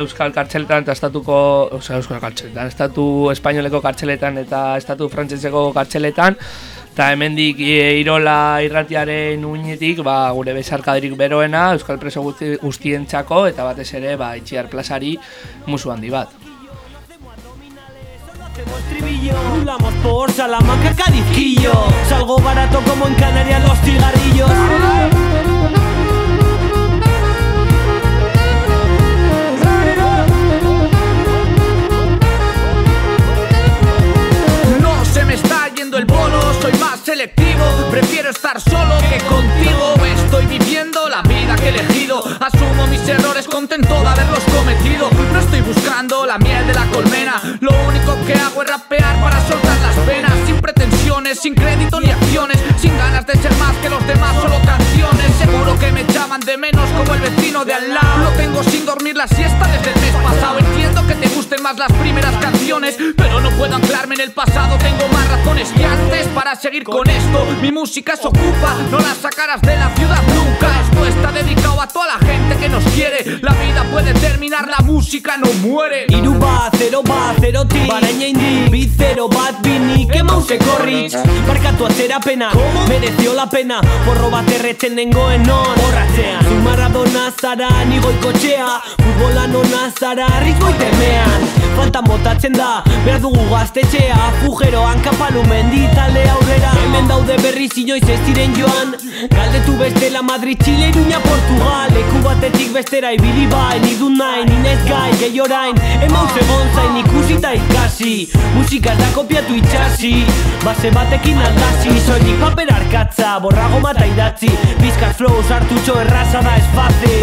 S6: Euskal kartxeletan eta estatuko, osea, Euskal kartxeletan, estatu espainoleko kartxeletan eta estatu frantseseko kartxeletan, eta hemendik e, Irola irratiaren uinetik, ba, gure besarkaderik beroena Euskal preso guzti, guztientzako eta batez ere, ba, itxiar plazari musu handi bat.
S3: Rulamos por Salamanca, Cadizquillo Salgo barato como en Canarias los cigarrillos
S1: el bolo, soy más selectivo. Prefiero estar solo que contigo. Estoy viviendo la vida que he elegido. Asumo mis errores, contento de haberlos cometido. No estoy buscando la miel de la colmena. Lo único que hago es rapear para soltar las penas. Sin pretensiones, sin crédito ni acciones. Sin ganas de ser más que los demás, solo canciones. Seguro que me llaman de menos como el vecino de al lado. Lo tengo sin dormir la siesta desde el mes pasado. Entiendo que te gusten más las primeras canciones, pero no puedo anclarme en el pasado. Tengo más razones que antes para seguir con esto. Mi música se ocupa, no la sacarás de la ciudad nunca. Esto está dedicado a toda la gente que nos quiere. La vida puede terminar, la música no muere.
S3: Iru bat, zero bat, zerotik Baraina indi, bi zero bat, binik Emauseko ritz, barkatu atzerapena Mereció la pena, porro bat erretzen nengoen non. Borratzean, zu Maradona zara, ni goikotxea Futbola nona zara, ritmo itemean Faltan botatzen da, behar dugu gaztetxea. Fujeroan menditale aurrera. Hemen daude berriz inoiz ez diren joan. Galdetu bestela Madrid, Chile, Iruña, Portugal. Leku batetik bestera ibili bai, nidun nahi, ninez gai, gehi orain. Emauz egon zain ikusi eta ikasi. Musika ez da kopiatu itxasi. Base batekin aldasi, soilik paper arkatza Borrago mata idatzi, bizkar flow sartutxo erraza da ez fácil